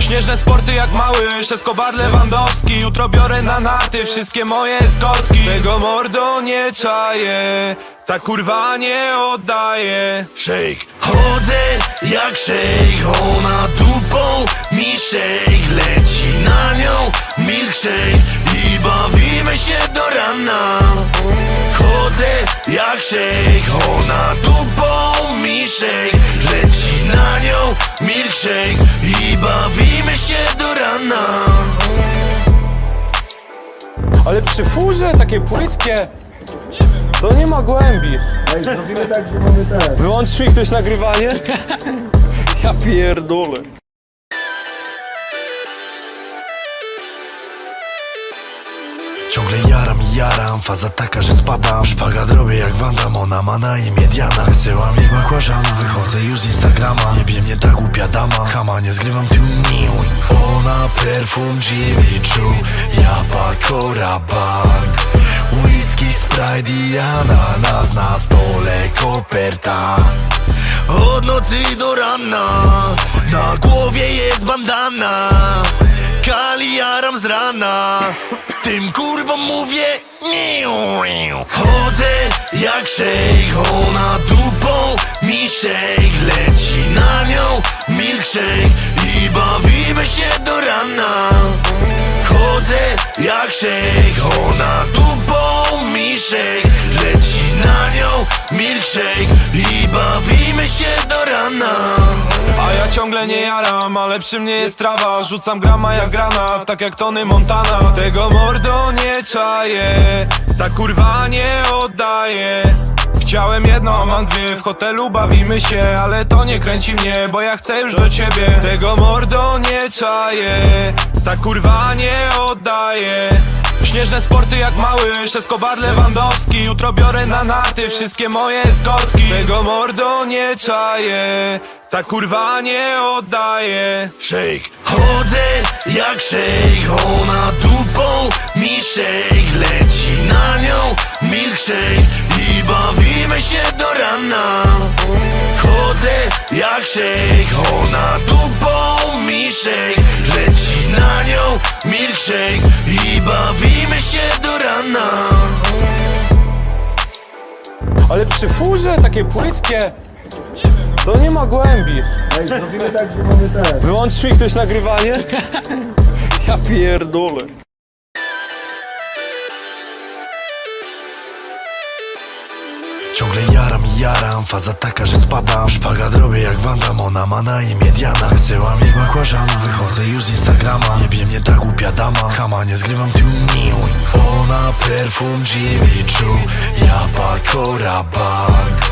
Śnieżne sporty jak mały, Escobar Lewandowski. Jutro biorę na narty wszystkie moje eskortki Tego mordo nie czaję, ta kurwa nie oddaje Shake. Chodzę jak shake. Ona jak shake Ona dupą mi shake Leci na nią milkshake I bawimy się do rana Ale przy furze takie płytkie. To nie ma głębi. Ej, zrobimy tak, że mamy ten. Wyłącz mi ktoś nagrywanie? Ja pierdolę. Jaram faza taka, że spadam. Szpagat robię jak Wanda, ona ma na imię Diana. Wysyła mi bakłażana, wychodzę już z Instagrama. Nie bie mnie ta głupia dama, kama nie zgrywam tu miłuj Ona perfum dziewiczu, ja pakora bank. Whisky, Sprite i ananas na stole koperta. Od nocy do rana, na głowie jest bandana Kali jaram z rana. Tym kurwom mówię Chodzę jak szejk, ona dupą mi szejk. Leci na nią milkshake i bawimy się do rana Chodzę jak szejk, ona dupą mi szejk Leci na nią milkshake i bawimy się do rana. A ja ciągle nie jaram, ale przy mnie jest trawa. Rzucam grama jak granat, tak jak Tony Montana. Tego mordo nie czaję, ta kurwa nie oddaje Chciałem jedno, mam dwie, w hotelu bawimy się Ale to nie kręci mnie, bo ja chcę już do ciebie. Tego mordo nie czaję, ta kurwa nie oddaje Śnieżne sporty jak mały, Escobar Lewandowski Jutro biorę na narty wszystkie moje eskortki Tego mordo nie czaję, ta kurwa nie oddaje Shake, chodzę jak shake, ona dupą mi shake. Leci na nią milkshake i bawimy się do rana Chodzę jak shake, ona dupą mi shake Leci na nią milkshake i bawimy się do rana Ale przy furze takie płytkie. To nie ma głębi. Ej, zrobimy tak, że mamy ten. Wyłącz mi ktoś nagrywanie? Ja pierdolę. Jaram faza taka, że spadam. Szpagat robię jak Wanda, ona ma na imię Diana. Wysyła mi bakłażana, wychodzę już z Instagrama. Nie bie mnie ta głupia dama, kama nie zgrywam tuning Ona perfum Jimmy ja Bacora Bank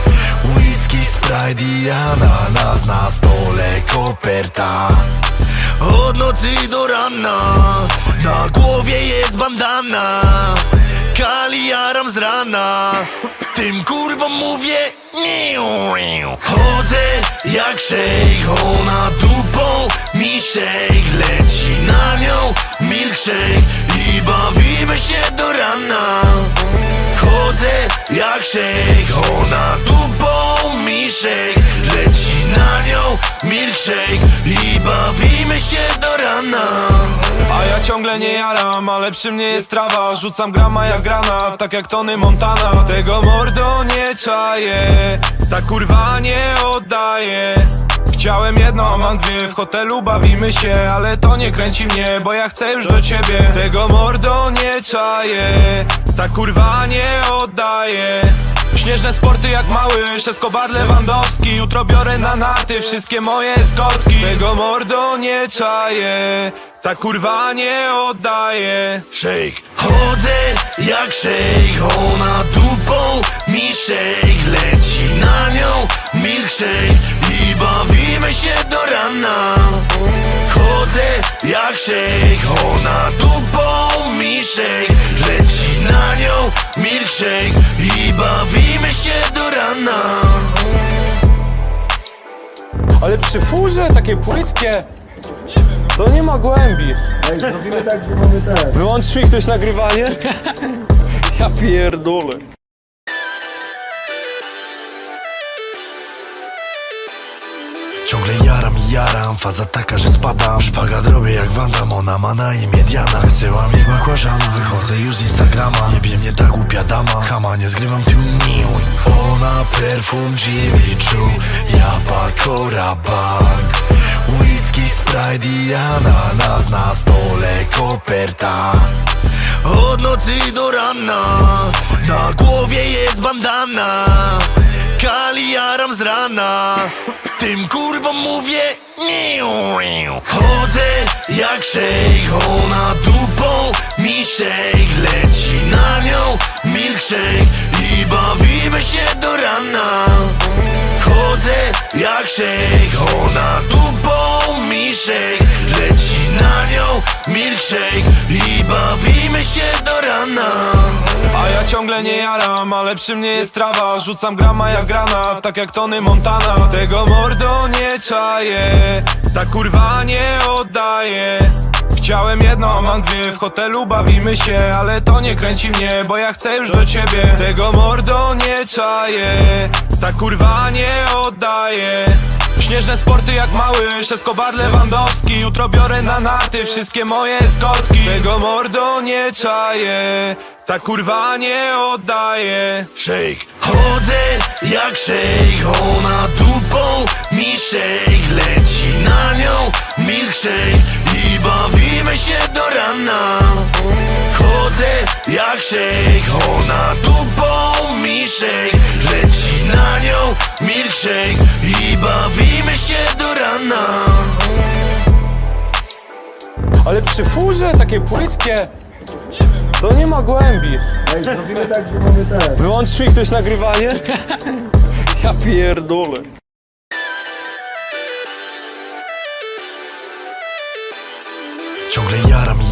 Whisky, Sprite i ananas na stole koperta. Od nocy do rana, na głowie jest bandana Kali jaram z rana. Tym kurwom mówię Chodzę jak szejk, ona dupą. Mi shake Leci na nią. Milkshake i bawimy się do rana Chodzę jak szejk, ona dupą mi shake Leci na nią milkshake i bawimy się do rana. A ja ciągle nie jaram, ale przy mnie jest trawa. Rzucam grama jak granat, tak jak Tony Montana. Tego mordo nie czaję, ta kurwa nie oddaje Chciałem jedno, a mam dwie, w hotelu bawimy się Ale to nie kręci mnie, bo ja chcę już do ciebie. Tego mordo nie czaję, ta kurwa nie oddaje Śnieżne sporty jak mały, Escobar Lewandowski. Jutro biorę na narty wszystkie moje eskortki Tego mordo nie czaję, ta kurwa nie oddaje Shake, chodzę jak shake, ona dupą mi shake. Leci na nią milkshake i bawimy się do rana Chodzę jak shake, ona dupą mi shake Leci na nią milkshake i bawimy się do rana Ale przy furze takie płytkie. To nie ma głębi. Ej, zrobimy tak, że mamy ten. Wyłącz mi ktoś nagrywanie? Ja pierdolę. Jaram faza taka, że spadam Szpagat robię jak Wanda, ona ma na imię Diana. Wysyła mi bakłażana, wychodzę już z Instagrama. Nie bie mnie ta głupia dama, kama nie zgrywam tuning Ona perfum Jimmy ja Bank Whisky, Sprite i ananas na stole koperta. Od nocy do rana, na głowie jest bandana Kali jaram z rana. Tym kurwom mówię Chodzę jak szejk, ona dupą. Mi shake Leci na nią. Milkshake i bawimy się do rana Chodzę jak szejk, ona dupą mi shake Leci na nią milkshake i bawimy się do rana. A ja ciągle nie jaram, ale przy mnie jest trawa. Rzucam grama jak granat, tak jak Tony Montana. Tego mordo nie czaję, ta kurwa nie oddaje Chciałem jedno, mam dwie, w hotelu bawimy się Ale to nie kręci mnie, bo ja chcę już do ciebie. Tego mordo nie czaję, ta kurwa nie oddaje Śnieżne sporty jak mały, Escobar Lewandowski Jutro biorę na narty wszystkie moje eskortki Tego mordo nie czaję, ta kurwa nie oddaje Shake, chodzę jak shake. Ona dupą mi shake. Leci na nią milkshake I bawimy się do rana Chodzę jak shake Ona dupą mi shake Leci na nią milkshake I bawimy się do rana Ale przy furze takie płytkie. To nie ma głębi. Ej, zrobimy tak, że mamy ten. Wyłącz mi ktoś nagrywanie? Ja pierdolę.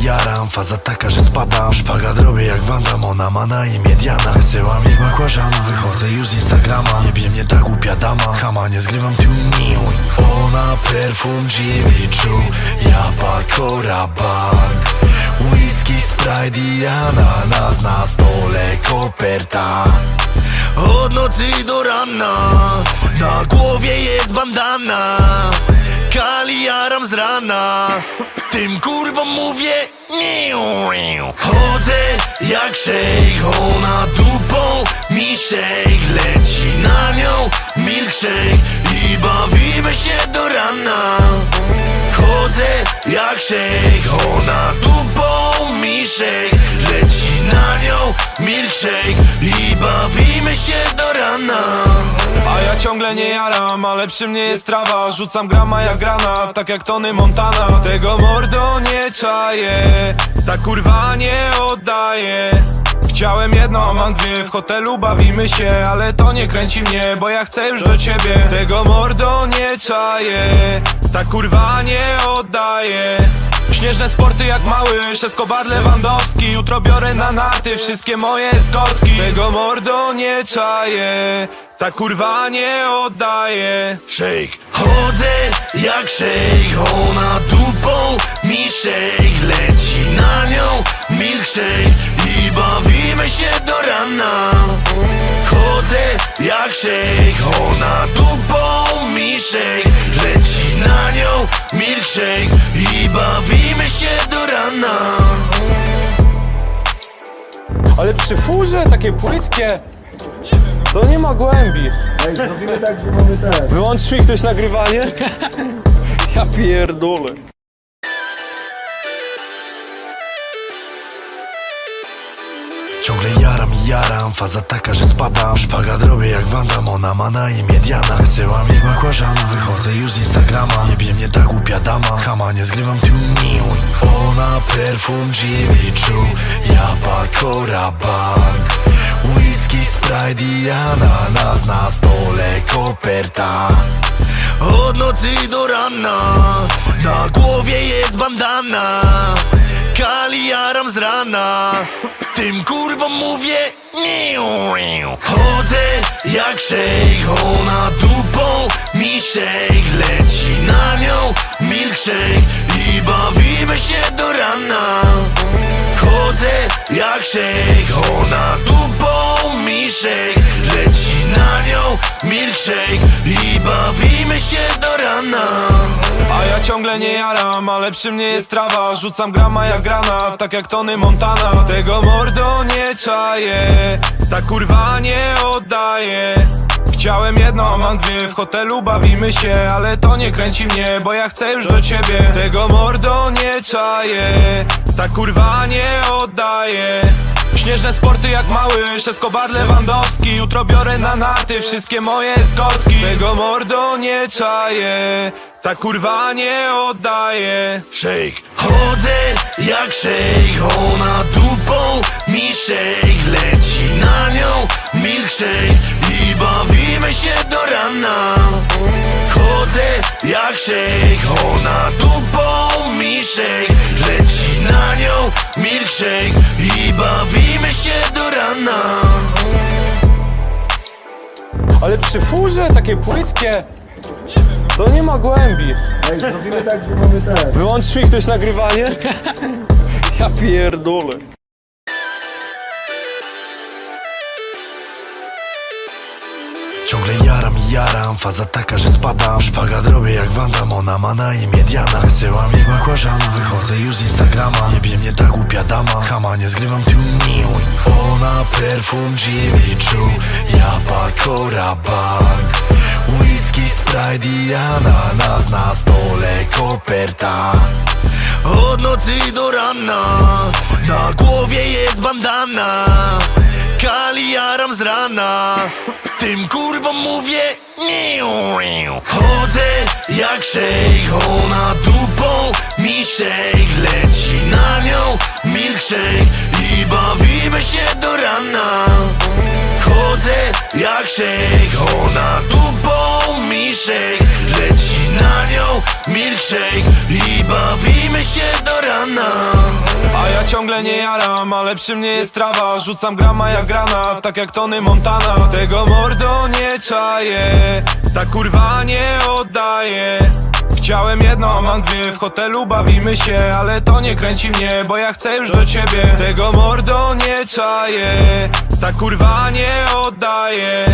Jaram faza taka, że spadam. Szpagat robię jak Wandam, ona ma na imię Diana. Wysyła mi bakłażana, wychodzę już z Instagrama. Nie bie mnie ta głupia dama, chama nie zgrywam tu miłuj Ona perfum dziewiczą, ja pakora bank. Whisky, Sprite i ananas na stole koperta. Od nocy do rana, na głowie jest bandana Kali jaram z rana. Tym kurwom mówię. Chodzę jak shake Ona dupą. Mi shake Leci na nią. Milkshake I bawimy się do rana Chodzę jak shake Ona dupą mi shake Leci na nią milkshake I bawimy się do rana. A ja ciągle nie jaram, ale przy mnie jest trawa. Rzucam grama jak granat, tak jak Tony Montana. Tego mordo nie czaję, ta kurwa nie oddaje Chciałem jedno, a mam dwie, w hotelu bawimy się Ale to nie kręci mnie, bo ja chcę już do ciebie. Tego mordo nie czaję, ta kurwa nie oddaje Śnieżne sporty jak mały, Escobar Lewandowski Jutro biorę na narty wszystkie moje eskortki Tego mordo nie czaję, ta kurwa nie oddaje Shake, chodzę jak shake. Ona dupą mi shake. Leci na nią milkshake I bawimy się do rana Chodzę jak shake Ona dupą mi shake Leci na nią milkshake I bawimy się do rana Ale przy furze takie płytkie. To nie ma głębi. Ej, zrobimy tak, że mamy ten. Wyłącz mi ktoś nagrywanie? Ja pierdolę. Jaram faza taka, że spadam. Szpagat robię jak Wandam, ona ma na imię Diana. Wysyła mi bakłażana, wychodzę już z Instagrama. Nie bie mnie ta głupia dama, chama nie zgrywam tu miłuj Ona perfum dziewiczą, ja pakora Whisky, Sprite i ananas na stole koperta. Od nocy do rana, na głowie jest bandana Kali jaram z rana. Tym kurwom mówię. Chodzę jak shake Ona dupą mi shake Leci na nią milkshake I bawimy się do rana. Chodzę jak shake Ona dupą mi shake Leci na nią milkshake I bawimy się do rana ciągle nie jaram, ale przy mnie jest trawa. Rzucam grama jak granat, tak jak Tony Montana. Tego mordo nie czaję, ta kurwa nie oddaje Chciałem jedno, a mam dwie, w hotelu bawimy się Ale to nie kręci mnie, bo ja chcę już do ciebie. Tego mordo nie czaję, ta kurwa nie oddaje Śnieżne sporty jak mały, Escobar Lewandowski. Jutro biorę na narty wszystkie moje eskortki Tego mordo nie czaję, ta kurwa nie oddaje. Shake, chodzę jak shake. Ona dupą mi shake. Leci na nią milkshake. I bawimy się do rana. Chodzę jak shake. Ona dupą mi shake. Leci na nią milkshake. I bawimy się do rana. Ale przy furze takie płytkie. To nie ma głębi. Ej, zrobimy tak, że mamy ten. Wyłącz mi ktoś nagrywanie? Ja pierdolę. Ciągle jaram i jaram, faza taka, że spadam Szpagat robię jak Wandam, ona ma na imię Diana Wysyła mi bakłażana, wychodzę już z Instagrama Nie bie mnie ta głupia dama, kama nie zgrywam tu Ona perfum Jimmy ja pakora bank Whisky, Sprite i ananas na stole koperta. Od nocy do rana Na głowie jest bandana. Kali jaram z rana. Tym kurwom mówię. Chodzę jak szejk Ona dupą mi shake Leci na nią milkshake I bawimy się do rana jak szejk Ona dupą mi shake Leci na nią milkshake I bawimy się do rana. A ja ciągle nie jaram, ale przy mnie jest trawa. Rzucam grama jak granat, tak jak Tony Montana. Tego mordo nie czaję, ta kurwa nie oddaje Chciałem jedno, a mam dwie, w hotelu bawimy się Ale to nie kręci mnie, bo ja chcę już do ciebie. Tego mordo nie czaję, ta kurwa nie oddaje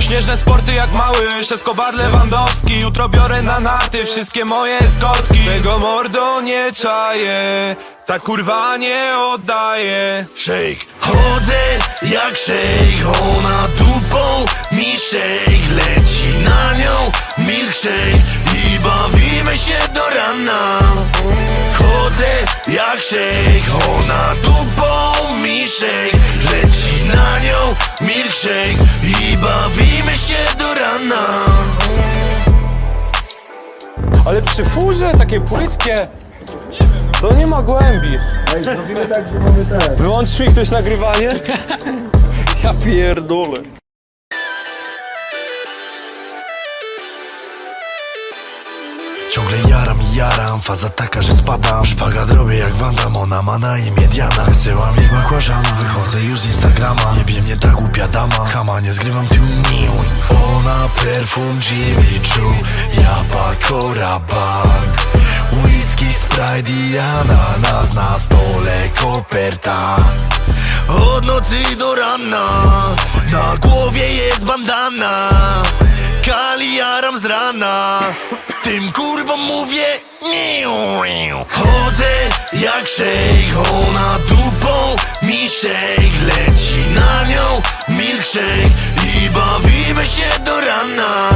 Śnieżne sporty jak mały, Escobar Lewandowski. Jutro biorę na narty wszystkie moje eskortki Tego mordo nie czaję, ta kurwa nie oddaje Shake. Chodzę jak shake. Ona dupą mi shake. Leci na nią milkshake I bawimy się do rana. Chodzę jak shake Ona dupą mi shake Leci na nią milkshake I bawimy się do rana. Ale przy furze takie płytkie To nie ma głębi. Ej, zrobimy tak, że mamy ten. Wyłącz mi ktoś nagrywanie? Ja pierdolę jaram faza taka, że spadam. Szpagat robię jak Wandam, ona ma na imię Diana. Wysyła mi bakłażana, wychodzę już z Instagrama. Nie bie mnie ta głupia dama, kama nie zgrywam tu Ona perfum Jimmy Choo, ja Whisky, Sprite i ananas na stole koperta. Od nocy do rana, na głowie jest bandana Kali jaram z rana Tym kurwom mówię. Chodzę jak szejk Ona dupą mi shake Leci na nią milkshake I bawimy się do rana.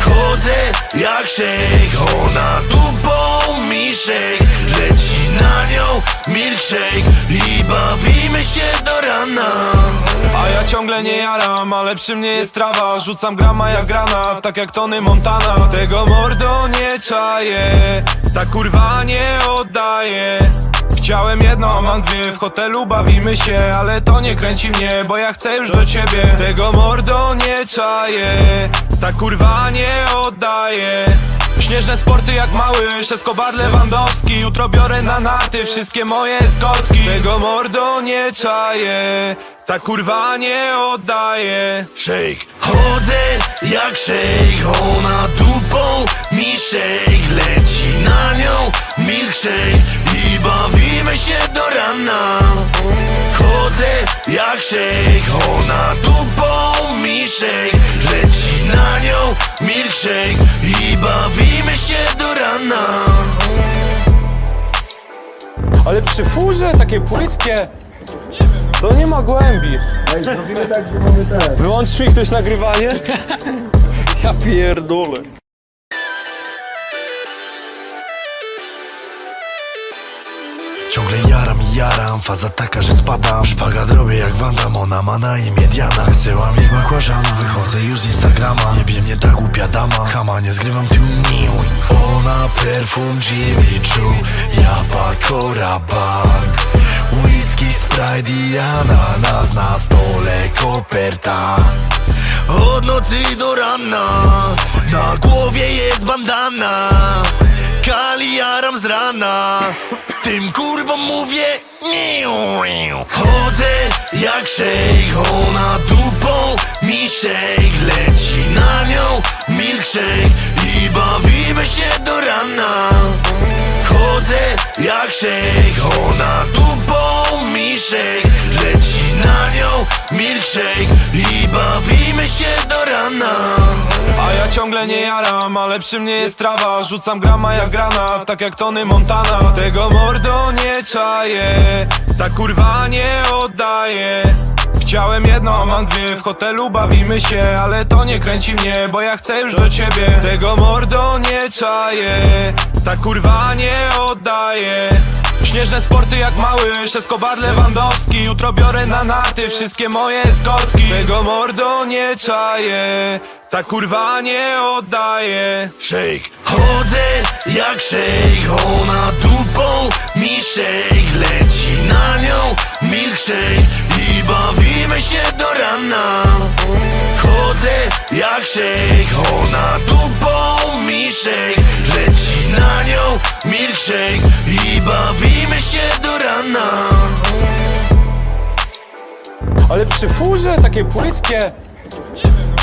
Chodzę jak szejk Ona dupą mi shake. Leci na nią milkshake I bawimy się do rana. A ja ciągle nie jaram, ale przy mnie jest trawa. Rzucam grama jak granat, tak jak Tony Montana. Tego mordo nie czaję, ta kurwa nie oddaje Chciałem jedno, a mam dwie, w hotelu bawimy się Ale to nie kręci mnie, bo ja chcę już do ciebie. Tego mordo nie czaję, ta kurwa nie oddaje Śnieżne sporty jak mały, Escobar Lewandowski. Jutro biorę na narty wszystkie moje eskortki Tego mordo nie czaję, ta kurwa nie oddaje Shake. Chodzę jak shake. Ona dupą mi shake. Leci na nią milkshake I bawimy się do rana. Chodzę jak shake Ona dupą mi shake Leci na nią milkshake I bawimy się do rana. Ale przy furze takie płytkie To nie ma głębi. Ej, zrobimy tak, że mamy ten. Wyłącz mi ktoś nagrywanie? Ja pierdolę jaram faza taka, że spadam. Szpagat robię jak Wandam, ona ma na imię Diana. Wysyła mi bakłażana, wychodzę już z Instagrama. Nie bie mnie ta głupia dama, kama nie zgrywam tu Ona perfum Jimmy Choo, ja pakora bank. Whisky, Sprite i ananas na stole koperta. Od nocy do rana, na głowie jest bandana Jaram z rana. Tym kurwom mówię. Chodzę jak szejk Ona dupą mi shake Leci na nią milkshake I bawimy się do rana Chodzę jak szejk Ona dupą Miszek leci na nią milkshake I bawimy się do rana. A ja ciągle nie jaram, ale przy mnie jest trawa. Rzucam grama jak granat, tak jak Tony Montana. Tego mordo nie czaję, ta kurwa nie oddaje Chciałem jedno, a mam dwie, w hotelu bawimy się Ale to nie kręci mnie, bo ja chcę już do ciebie. Tego mordo nie czaję, ta kurwa nie oddaje Śnieżne sporty jak mały, Escobar Lewandowski Jutro biorę na narty wszystkie moje eskortki Tego mordo nie czaję, ta kurwa nie oddaje Shake, chodzę jak shake. Ona dupą mi shake. Leci na nią milkshake I bawimy się do rana Chodzę jak shake Ona dupą mi shake Leci na nią milkshake I bawimy się do rana Ale przy furze takie płytkie.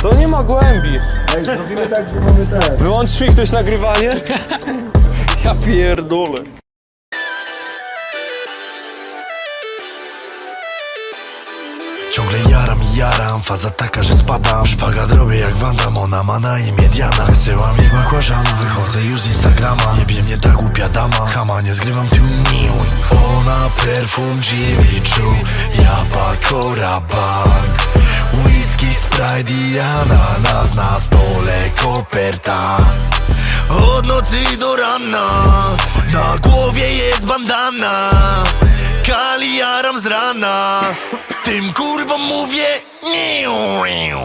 To nie ma głębi. Ej, zrobimy tak, że mamy ten. Wyłącz mi ktoś nagrywanie? Ja pierdolę. Ciągle jaram i jaram, faza taka, że spadam. Szpagat robię jak Wanda, ona ma na imię Diana. Wysyła mi bakłażana, wychodzę już z Instagrama. Nie bie mnie ta głupia dama, chama nie zgrywam tu Ona perfum dziewiczu, ja bakora bank Whisky, Sprite i ananas na stole koperta. Od nocy do rana, na głowie jest bandana. Kali jaram z rana Tym kurwom mówię.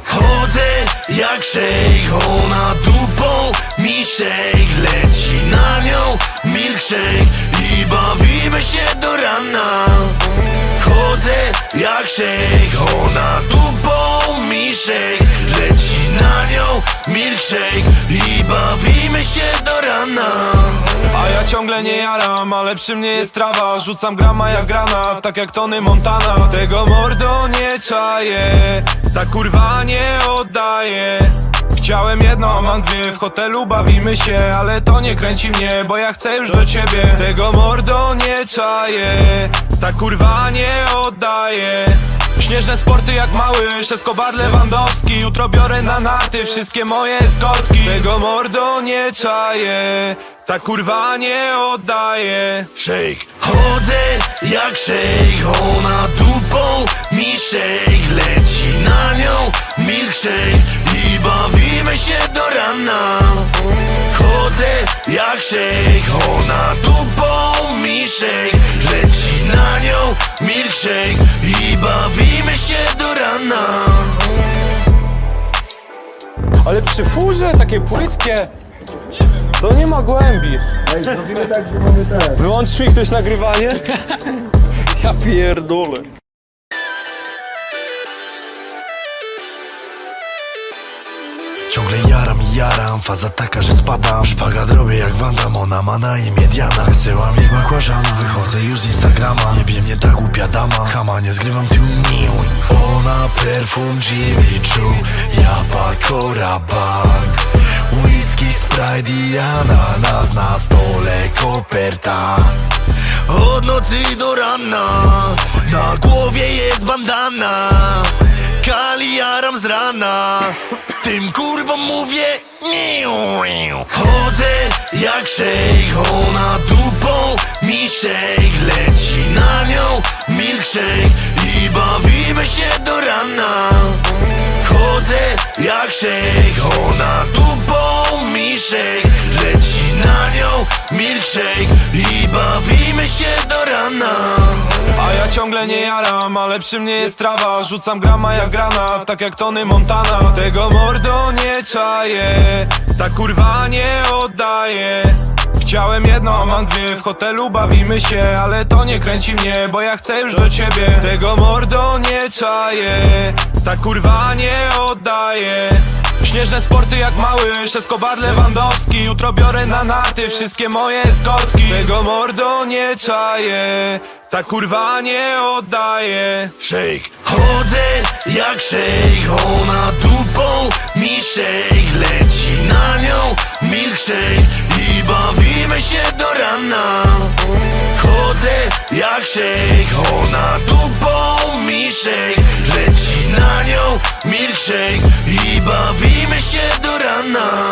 Chodzę jak szejk Ona dupą mi shake Leci na nią milkshake I bawimy się do rana. Chodzę jak shake Ona dupą mi shake Leci na nią milkshake I bawimy się do rana. A ja ciągle nie jaram, ale przy mnie jest trawa. Rzucam grama jak granat, tak jak Tony Montana. Tego mordo nie czaję, ta kurwa nie oddaje. Chciałem jedno, a mam dwie, w hotelu bawimy się Ale to nie kręci mnie, bo ja chcę już do ciebie. Tego mordo nie czaję, ta kurwa nie oddaje. Śnieżne sporty jak mały, Escobar Lewandowski. Jutro biorę na narty wszystkie moje eskortki Tego mordo nie czaję, ta kurwa nie oddaje. Shake, chodzę jak shake. Ona dupą mi shake. Leci na nią milkshake. I bawimy się do rana. Chodzę jak shake. Ona dupą mi shake. Leci na nią milkshake. I bawimy się do rana. Ale przy furze takie płytkie. To nie ma głębi. Ej, zrobimy tak, że mamy ten. Wyłącz mi ktoś nagrywanie? Ja pierdolę. Ciągle jaram i jaram, faza taka, że spadam Szpagat robię jak Wanda, ona ma na imię Diana Wysyła mi bakłażana, wychodzę już z Instagrama Nie bie mnie ta głupia dama, chama nie zgrywam tu Ona perfum dziewiczu, ja bakora bank Whisky, Sprite i ananas na stole koperta. Od nocy do rana, na głowie jest bandana. Kali jaram z rana Tym kurwom mówię. Chodzę jak shake Ona dupą mi shake Leci na nią milkshake I bawimy się do rana Chodzę jak shake Ona dupą mi shake Leci na nią milkshake I bawimy się do rana. A ja ciągle nie jaram, ale przy mnie jest trawa. Rzucam grama jak granat, tak jak Tony Montana. Tego mordo nie czaję, ta kurwa nie oddaje Chciałem jedno, a mam dwie, w hotelu bawimy się Ale to nie kręci mnie, bo ja chcę już do ciebie. Tego mordo nie czaję, ta kurwa nie oddaje Śnieżne sporty jak mały, Escobar Lewandowski. Jutro biorę na narty wszystkie moje eskortki Tego mordo nie czaję, ta kurwa nie oddaje Shake, chodzę jak shake. Ona dupą mi shake. Leci na nią milkshake bawimy się do rana Chodzę jak shake Ona dupą mi shake Leci na nią milkshake I bawimy się do rana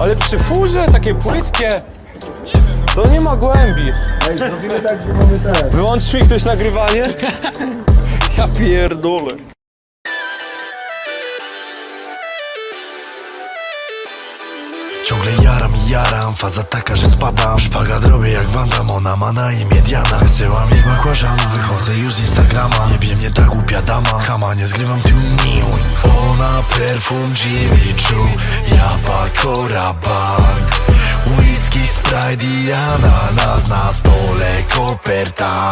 Ale przy furze takie płytkie. To nie ma głębi. Ej, zrobimy tak, że mamy ten. Wyłącz mi ktoś nagrywanie? Ja pierdolę. Jaram faza taka, że spadam. Szpagat robię jak Wandam, ona ma na imię Diana. Wysyła mi bakłażana, wychodzę już z Instagrama. Nie bie mnie ta głupia dama, kama nie zgrywam tu Ona perfum Jimmy Choo, ja bakora bank. Whisky, Sprite i ananas na stole koperta.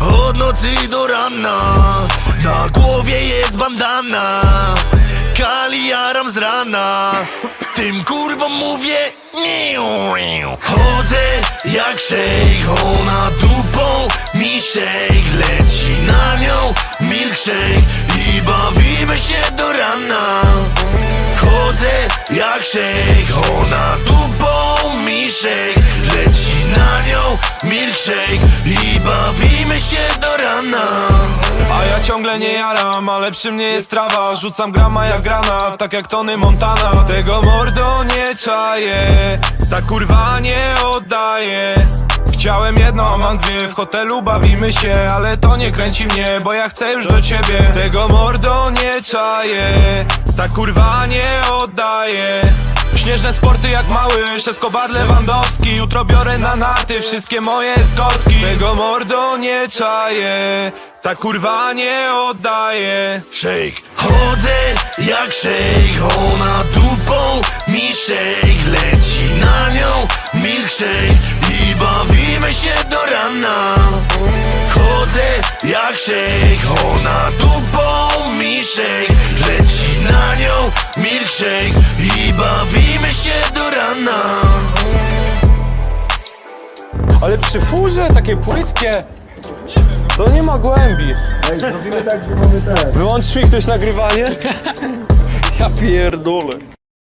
Od nocy do rana, na głowie jest bandana Kali jaram z rana. Tym kurwom mówię. Chodzę jak shake Ona dupą mi shake Leci na nią milkshake I bawimy się do rana Chodzę jak shake Ona dupą mi shake Leci na nią milkshake I bawimy się do rana. A ja ciągle nie jaram, ale przy mnie jest trawa. Rzucam grama jak granat, tak jak Tony Montana. Tego mordo nie czaję, ta kurwa nie oddaje Chciałem jedno, a mam dwie, w hotelu bawimy się Ale to nie kręci mnie, bo ja chcę już do ciebie. Tego mordo nie czaję, ta kurwa nie oddaje Śnieżne sporty jak mały, Escobar Lewandowski Jutro biorę na narty wszystkie moje eskortki Tego mordo nie czaję, ta kurwa nie oddaje Shake. Chodzę jak shake. Ona dupą mi shake. Leci na nią milkshake bawimy się do rana Chodzę jak shake Ona dupą mi shake Leci na nią milkshake I bawimy się do rana Ale przy furze takie płytkie. To nie ma głębi. Ej, zrobimy tak, że mamy ten. Wyłącz mi ktoś nagrywanie? Ja pierdolę.